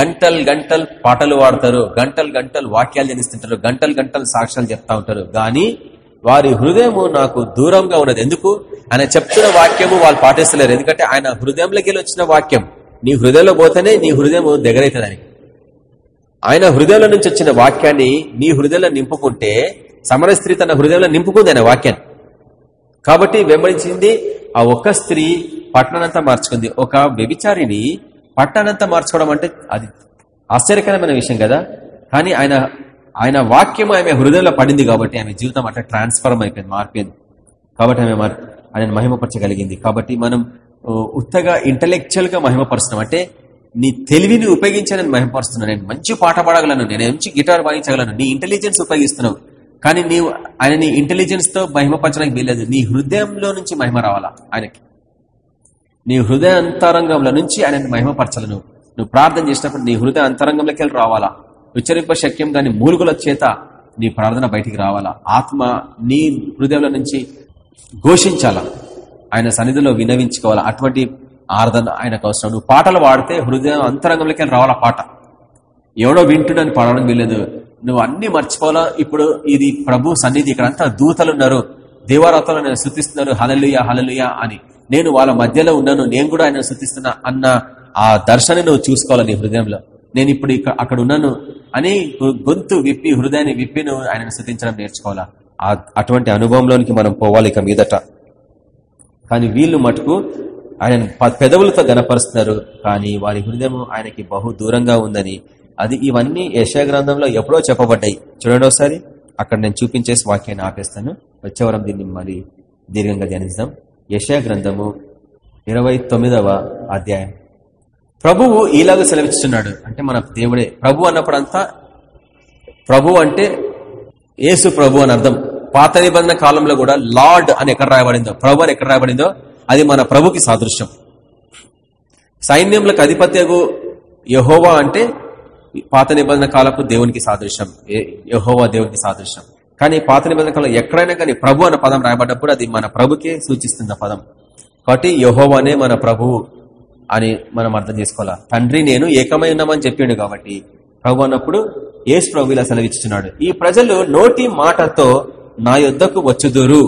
Speaker 1: గంటలు గంటలు పాటలు వాడతారు గంటలు గంటలు వాక్యాలు జనిస్తుంటారు గంటలు గంటలు సాక్ష్యాలు చెప్తా ఉంటారు. కానీ వారి హృదయము నాకు దూరంగా ఉన్నది. ఎందుకు? ఆయన చెప్తున్న వాక్యము వాళ్ళు పాటిస్తలేరు. ఎందుకంటే ఆయన హృదయంలోకి వచ్చిన వాక్యం. నీ హృదయంలో పోతేనే నీ హృదయం దగ్గరైతుంది ఆయన హృదయంలో నుంచి వచ్చిన వాక్యాన్ని నీ హృదయంలో నింపుకుంటే సమర స్త్రీ తన హృదయంలో నింపుకుంది ఆయన వాక్యాన్ని కాబట్టి వెంబడించింది ఆ ఒక్క స్త్రీ పట్టణంతా మార్చుకుంది. ఒక వ్యభిచారిని పట్టణంతా మార్చుకోవడం అంటే అది ఆశ్చర్యకరమైన విషయం కదా. కానీ ఆయన ఆయన వాక్యం ఆమె హృదయంలో పడింది కాబట్టి ఆమె జీవితం అట్లా ట్రాన్స్ఫర్మ్ అయిపోయింది మారిపోయింది. కాబట్టి ఆమె ఆయన మహిమపరచగలిగింది. కాబట్టి మనం ఉత్తగా ఇంటలెక్చువల్గా మహిమపరుస్తున్నాం. అంటే నీ తెలివిని ఉపయోగించి నేను మహిమపరుస్తున్నాను. నేను మంచి పాట పాడగలను. నేను మంచి గిటార్ వాయించగలను. నీ ఇంటెలిజెన్స్ ఉపయోగిస్తున్నావు. కానీ నీవు ఆయన నీ ఇంటెలిజెన్స్తో మహిమపరచడానికి వీల్లేదు. నీ హృదయంలో నుంచి మహిమ రావాలా ఆయనకి? నీ హృదయ అంతరంగంలో నుంచి ఆయనను మహిమపరచలను. నువ్వు ప్రార్థన చేసినప్పుడు నీ హృదయ అంతరంగంలోకి వెళ్ళి రావాలా? ఉచ్చరింప శక్యం దాని మూలుగుల చేత నీ ప్రార్థన బయటికి రావాలా? ఆత్మ నీ హృదయంలో నుంచి ఘోషించాలా? ఆయన సన్నిధిలో వినవించుకోవాలా? అటువంటి ఆరాధన ఆయనకు అవసరం. నువ్వు పాటలు వాడితే హృదయం అంతరంగంలోకి వెళ్ళి రావాలా పాట? ఎవడో వింటున్నాను పాడడం వీలేదు నువ్వు అన్ని మర్చిపోవాలా? ఇప్పుడు ఇది ప్రభు సన్నిధి. ఇక్కడ అంతా దూతలు ఉన్నారు. దేవారాతలు నేను శృతిస్తున్నారు హలలుయ హలలుయ అని. నేను వాళ్ళ మధ్యలో ఉన్నాను నేను కూడా ఆయన శృతిస్తున్నా అన్న ఆ దర్శనం నువ్వు చూసుకోవాలి నీ హృదయంలో. నేను ఇప్పుడు అక్కడ ఉన్నాను అని గొంతు విప్పి హృదయాన్ని విప్పి నువ్వు ఆయనను శృతించడం నేర్చుకోవాలా? అటువంటి అనుభవంలోనికి మనం పోవాలి ఇక మీదట. కానీ వీళ్ళు మటుకు ఆయన పెదవులతో గనపరుస్తున్నారు. కానీ వారి హృదయం ఆయనకి బహు దూరంగా ఉందని. అది ఇవన్నీ యశా గ్రంథంలో ఎప్పుడో చెప్పబడ్డాయి. చూడండి ఒకసారి. అక్కడ నేను చూపించేసి వాక్యాన్ని ఆపేస్తాను. వచ్చేవరం దీన్ని మరి దీర్ఘంగా ధ్యానిస్తాం యశా గ్రంథము ఇరవై అధ్యాయం. ప్రభువు ఈలాగా సెలవిస్తున్నాడు అంటే మన దేవుడే ప్రభు అన్నప్పుడంతా ప్రభు అంటే ఏసు ప్రభు అని అర్థం. పాత నిబంధన కాలంలో కూడా లార్డ్ అని ఎక్కడ రాయబడిందో ప్రభు అని ఎక్కడ రాయబడిందో అది మన ప్రభుకి సాదృశ్యం. సైన్యములకు అధిపత్యకు యహోవా అంటే పాత నిబంధన కాలపు దేవునికి సాదృశ్యం. యహోవా దేవునికి సాదృశ్యం. కానీ పాత నిబంధన ఎక్కడైనా కానీ ప్రభు అన్న పదం రాయబడ్డప్పుడు అది మన ప్రభుకే సూచిస్తుంది పదం. కాబట్టి యహోవానే మన ప్రభువు అని మనం అర్థం చేసుకోవాలా? తండ్రి నేను ఏకమై ఉన్నామని చెప్పిండు కాబట్టి ప్రభు అన్నప్పుడు ఏసు ప్రభు ఇలా సెలవిస్తున్నాడు ఈ ప్రజలు నోటి మాటతో నా యుద్ధకు వచ్చుదురు.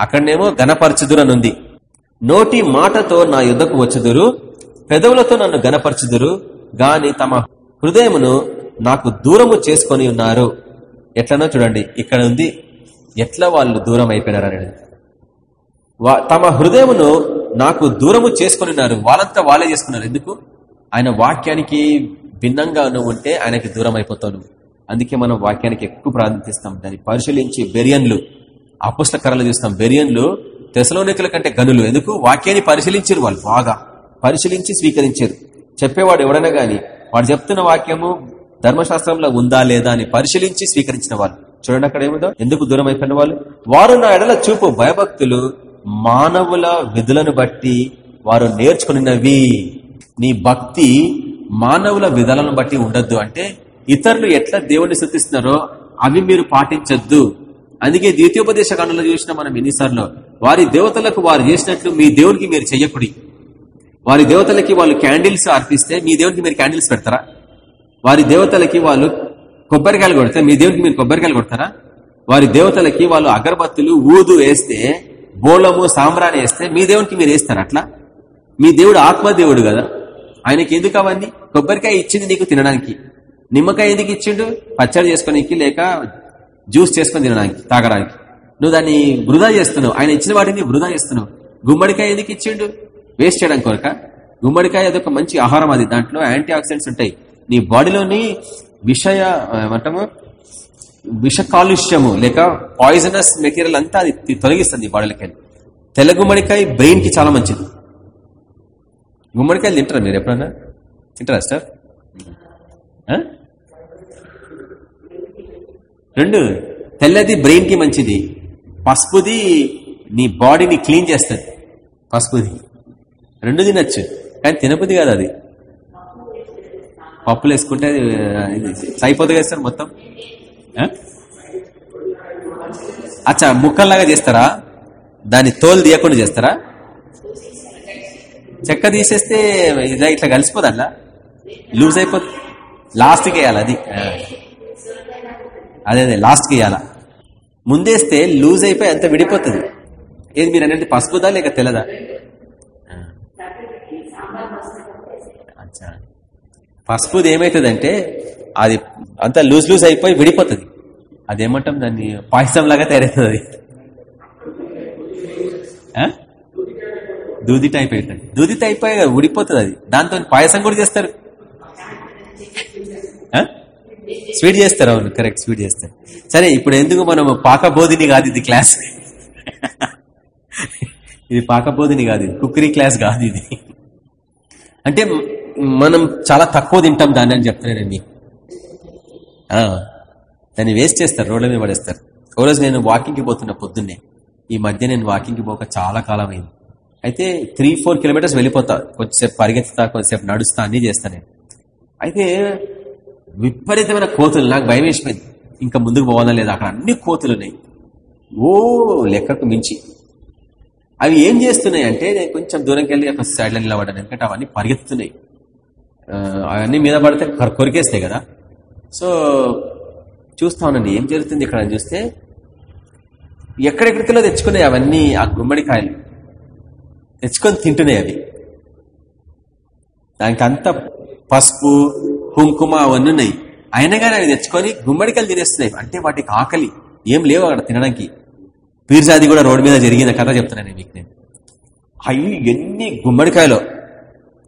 Speaker 1: అక్కడనేమో గనపరచుదురనుంది నోటి మాటతో నా యుద్ధకు వచ్చుదురు. పెదవులతో నన్ను గనపరచుదురు గాని తమ హృదయమును నాకు దూరము చేసుకొని ఉన్నారు. ఎట్లనో చూడండి ఇక్కడ ఉంది ఎట్లా వాళ్ళు దూరం అయిపోయినారనేది తమ హృదయమును నాకు దూరము చేసుకుని ఉన్నారు వాళ్ళంతా వాళ్ళే చేసుకున్నారు. ఎందుకు? ఆయన వాక్యానికి భిన్నంగా నువ్వు ఉంటే ఆయనకి దూరం అయిపోతావు అందుకే మనం వాక్యానికి ఎక్కువ ప్రాధాన్యతిస్తాం దాన్ని పరిశీలించి బెరియన్లు అపుస్తకరలు చూస్తాం. బెరియన్లు తెసలోనికల కంటే గనులు ఎందుకు? వాక్యాన్ని పరిశీలించారు వాళ్ళు బాగా. పరిశీలించి స్వీకరించారు. చెప్పేవాడు ఎవడైనా గాని వాడు చెప్తున్న వాక్యము ధర్మశాస్త్రంలో ఉందా లేదా అని పరిశీలించి స్వీకరించిన వాళ్ళు. చూడండి అక్కడ ఏముందో? ఎందుకు దూరం అయిపోయిన వాళ్ళు? వారు నా ఎడల చూపు భయభక్తులు మానవుల విధులను బట్టి వారు నేర్చుకునినవి. నీ భక్తి మానవుల విధాలను బట్టి ఉండద్దు. అంటే ఇతరులు ఎట్లా దేవుణ్ణి శృతిస్తున్నారో అవి మీరు పాటించద్దు. అందుకే ద్వితీయోపదేశ కాలంలో చూసిన మనం ఎన్నిసార్లు వారి దేవతలకు వారు చేసినట్లు మీ దేవునికి మీరు చెయ్యకుడి. వారి దేవతలకి వాళ్ళు క్యాండిల్స్ అర్పిస్తే మీ దేవునికి మీరు క్యాండిల్స్ పెడతారా? వారి దేవతలకి వాళ్ళు కొబ్బరికాయలు కొడితే మీ దేవునికి మీరు కొబ్బరికాయలు కొడతారా? వారి దేవతలకి వాళ్ళు అగరబత్తులు ఊదు వేస్తే బోళము సాంబ్రాన్ని వేస్తే మీ దేవునికి మీరు వేస్తారు అట్లా? మీ దేవుడు ఆత్మదేవుడు కదా. ఆయనకి ఎందుకు అవన్నీ? కొబ్బరికాయ ఇచ్చింది నీకు తినడానికి. నిమ్మకాయ ఎందుకు ఇచ్చిండు? పచ్చడి చేసుకోనికి లేక జ్యూస్ చేసుకొని తినడానికి తాగడానికి. నువ్వు దాన్ని వృధా చేస్తున్నావు. ఆయన ఇచ్చిన వాటిని వృధా చేస్తున్నావు. గుమ్మడికాయ ఎందుకు ఇచ్చిండు? వేస్ట్ చేయడం కొరక. గుమ్మడికాయ అదొక మంచి ఆహారం అది. దాంట్లో యాంటీ ఆక్సిడెంట్స్ ఉంటాయి. నీ బాడీలోని విషయ ఏమంటాము? విష కాలుష్యము లేక పాయిజనస్ మెటీరియల్ అంతా అది తొలగిస్తుంది బాడీలోకి తెల్ల గుమ్మడికాయ బ్రెయిన్కి చాలా మంచిది. గుమ్మడికాయలు తింటారా మీరు ఎప్పుడన్నా? తింటారా సార్ రెండు తెల్లది బ్రెయిన్కి మంచిది. పసుపుది నీ బాడీని క్లీన్ చేస్తుంది. పసుపుది. రెండు తినచ్చు కానీ తినబుద్ది కాదు అది. పప్పులు వేసుకుంటే ఇది అయిపోతుంది కదా సార్ మొత్తం? అచ్చా ముక్కల్లాగా చేస్తారా? దాన్ని తోలు తీయకుండా చేస్తారా? చెక్క తీసేస్తే ఇలా ఇట్లా కలిసిపోదు అలా లూజ్ అయిపోతుంది లాస్ట్కి వేయాలి అది. అదే అదే లాస్ట్కి వేయాలా? ముందేస్తే లూజ్ అయిపోయి అంత విడిపోతుంది. ఏది మీరు అనేది పసుపుదా లేక తెలదా అచ్చా. పసుపుది ఏమవుతుందంటే అది అంతా లూజ్ లూజ్ అయిపోయి విడిపోతుంది. అదేమంటాం దాన్ని? పాయసం లాగా తయారవుతుంది అది దూది టైప్ అవుతుంది దూది టైప్ ఉడిపోతుంది అది. దాంతో పాయసం కూడా చేస్తారు. స్వీట్ చేస్తారు అవును. కరెక్ట్ స్వీట్ చేస్తారు. సరే ఇప్పుడు ఎందుకు మనం పాకబోధిని కాదు ఇది క్లాస్? ఇది పాకబోధిని కాదు ఇది. కుక్కరీ క్లాస్ కాదు ఇది. అంటే మనం చాలా తక్కువ తింటాం దాన్ని అని చెప్తున్నానండి దాన్ని వేస్ట్ చేస్తారు రోడ్ల మీద పడేస్తారు. ఓ రోజు నేను వాకింగ్కి పోతున్నా పొద్దున్నే. ఈ మధ్య నేను వాకింగ్కి పోక చాలా కాలం అయింది. అయితే త్రీ ఫోర్ కిలోమీటర్స్ వెళ్ళిపోతా. కొద్దిసేపు పరిగెత్తుతా కొద్దిసేపు నడుస్తా అన్నీ చేస్తా నేను. అయితే విపరీతమైన కోతులు నాకు భయం వేసిపోయింది. ఇంకా ముందుకు పోవాలా లేదా? అక్కడ అన్ని కోతులు ఉన్నాయి. ఓ లెక్కకు మించి. అవి ఏం చేస్తున్నాయి అంటే నేను కొంచెం దూరంకి వెళ్ళి ఒక సైడ్లో నిలబడ్డాను. ఎందుకంటే అవన్నీ పరిగెత్తున్నాయి అవన్నీ మీద పడితే కొరికేస్తాయి కదా. సో చూస్తా ఉన్నాను ఏం జరుగుతుంది ఇక్కడ అని చూస్తే ఎక్కడెక్కడికలో తెచ్చుకున్నాయి అవన్నీ ఆ గుమ్మడికాయలు. తెచ్చుకొని తింటున్నాయి అవి. దానికి అంత పసుపు కుంకుమ అవన్నీ ఉన్నాయి. అయినా కానీ అవి తెచ్చుకొని గుమ్మడికాయలు తినేస్తున్నాయి. అంటే వాటికి ఆకలి. ఏం లేవు అక్కడ తినడానికి. పీర్జాది కూడా రోడ్డు మీద జరిగిన కథ చెప్తున్నాను మీకు నేను. అవి ఎన్ని గుమ్మడికాయలు.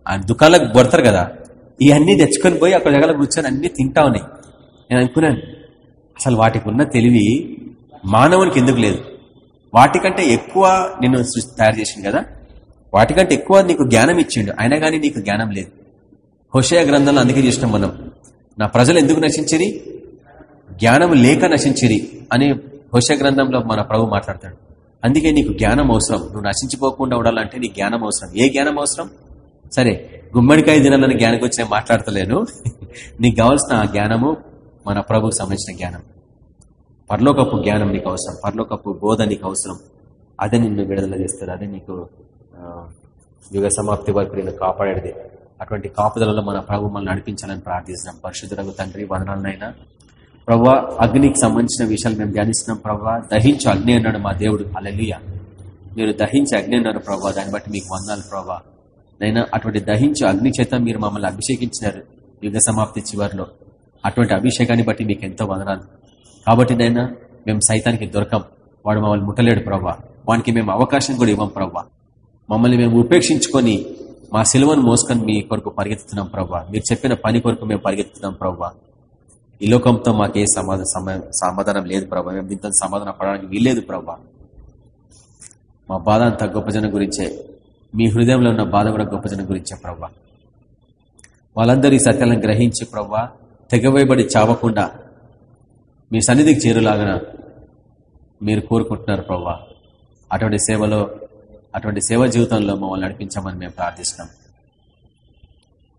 Speaker 1: ఆ దుకాణాలకు కొడతారు కదా. ఇవన్నీ తెచ్చుకొని పోయి అక్కడ జగల కూర్చొని అన్ని తింటా ఉన్నాయి. నేను అనుకున్నాను అసలు వాటికి ఉన్న తెలివి మానవునికి ఎందుకు లేదు? వాటికంటే ఎక్కువ నేను తయారు చేసింది కదా? వాటికంటే ఎక్కువ నీకు జ్ఞానం ఇచ్చిండు అయినా కానీ నీకు జ్ఞానం లేదు. హుషయ గ్రంథంలో అందుకే చూసినాం మనం నా ప్రజలు ఎందుకు నశించిరి? జ్ఞానం లేక నశించిరి అని హోషయ గ్రంథంలో మన ప్రభు మాట్లాడతాడు. అందుకే నీకు జ్ఞానం అవసరం నువ్వు నశించిపోకుండా ఉండాలంటే నీ జ్ఞానం అవసరం. ఏ జ్ఞానం అవసరం? సరే గుమ్మడికాయ దినాలను జ్ఞానం గురించి నేను మాట్లాడతలేను. నీకు కావాల్సిన ఆ జ్ఞానము మన ప్రభుకు సంబంధించిన జ్ఞానం. పర్లోకప్పు జ్ఞానం నీకు అవసరం. పర్లోకప్పు బోధ నీకు అవసరం. అదే నిన్ను విడుదల చేస్తుంది అదే నీకు యుగ సమాప్తి వరకు నేను కాపాడేది. అటువంటి కాపుదలలో మన ప్రభు మనల్ని నడిపించాలని ప్రార్థిస్తున్నాం. పరిశుద్ధులకు తండ్రి వదనాలనైనా. ప్రభా అగ్నికి సంబంధించిన విషయాలు మేము ధ్యానిస్తున్నాం. ప్రభా దహించు అగ్ని అన్నాడు మా దేవుడు. అలలియ మీరు దహించి అగ్ని అన్నారు ప్రభా దాన్ని బట్టి మీకు వందాలి ప్రభావ నైనా అటువంటి దహించు అగ్ని చేత మీరు మమ్మల్ని అభిషేకించినారు యుగ సమాప్తి చివరిలో. అటువంటి అభిషేకాన్ని బట్టి మీకు ఎంతో వదనాలు. కాబట్టి నైనా మేము సైతానికి దొరకం. వాడు మమ్మల్ని ముట్టలేడు ప్రభా వానికి మేము అవకాశం కూడా ఇవ్వం ప్రభా మమ్మల్ని మేము ఉపేక్షించుకొని మా సిలువను మోసుకొని మీ కొరకు పరిగెత్తుతున్నాం ప్రభా మీరు చెప్పిన పని కొరకు మేము పరిగెత్తుతున్నాం ప్రభా ఈ లోకంతో మాకే ఏ సమాధానం లేదు ప్రభా మేము దీంతో సమాధానం పడడానికి వీల్లేదు ప్రభా మా బాధ అంతా గొప్ప జనం గురించే. మీ హృదయంలో ఉన్న బాధ కూడా గొప్ప జనం గురించే ప్రభా వాళ్ళందరూ ఈ సత్యాలను గ్రహించి ప్రభా తెగవేయబడి చావకుండా మీ సన్నిధికి చేరులాగన మీరు కోరుకుంటున్నారు ప్రభా అటువంటి సేవలో అటువంటి సేవ జీవితంలో మమ్మల్ని నడిపించమని మేము ప్రార్థిస్తున్నాం.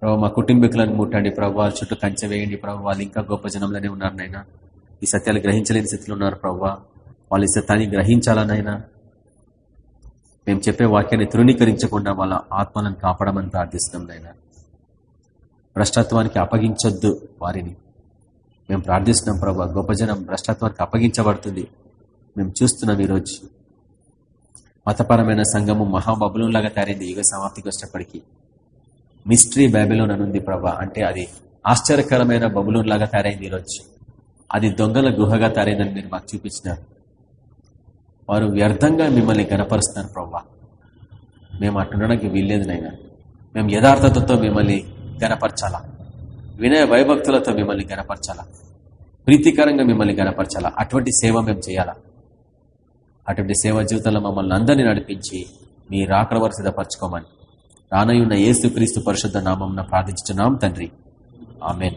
Speaker 1: ప్రభావ మా కుటుంబీకులను ముట్టండి ప్రభు వాళ్ళ చుట్టూ కంచె వేయండి ప్రభు వాళ్ళు ఇంకా గొప్ప జనంలోనే ఉన్నారు నాయన ఈ సత్యాలు గ్రహించలేని స్థితిలో ఉన్నారు ప్రభు వాళ్ళు ఈ సత్యాన్ని గ్రహించాలనైనా మేము చెప్పే వాక్యాన్ని తృణీకరించకుండా వాళ్ళ ఆత్మలను కాపాడమని ప్రార్థిస్తున్నాం నైనా భ్రష్టత్వానికి అప్పగించొద్దు వారిని. మేము ప్రార్థిస్తున్నాం ప్రభా గొప్ప జనం భ్రష్టత్వానికి అప్పగించబడుతుంది. మేము చూస్తున్నాం ఈరోజు. మతపరమైన సంఘము మహాబబులంలాగా తయారైంది. యుగ సమాప్తికి వచ్చినప్పటికీ మిస్టరీ బైబిలోన్ అనుంది ప్రభా. అంటే అది ఆశ్చర్యకరమైన బబులోన్ లాగా తయారైంది ఈరోజు. అది దొంగల గుహగా తయారైందని మీరు మాకు చూపించినారు. వారు వ్యర్థంగా మిమ్మల్ని గనపరుస్తున్నారు ప్రవ్వా. మేము అట్టుండడానికి వీల్లేదు నైనా మేము యథార్థతతో మిమ్మల్ని గనపరచాలా వినయ వైభక్తులతో మిమ్మల్ని గనపరచాలా ప్రీతికరంగా మిమ్మల్ని గనపరచాలా అటువంటి సేవ మేము చేయాలా? అటువంటి సేవ జీవితంలో మమ్మల్ని అందరినీ నడిపించి మీ రాకడ వరకు సిద్ధపరచుకోమని రానయ్యున్న ఏసు క్రీస్తు పరిశుద్ధ నామం ప్రార్థించున్నాం తండ్రి. ఆమెన్.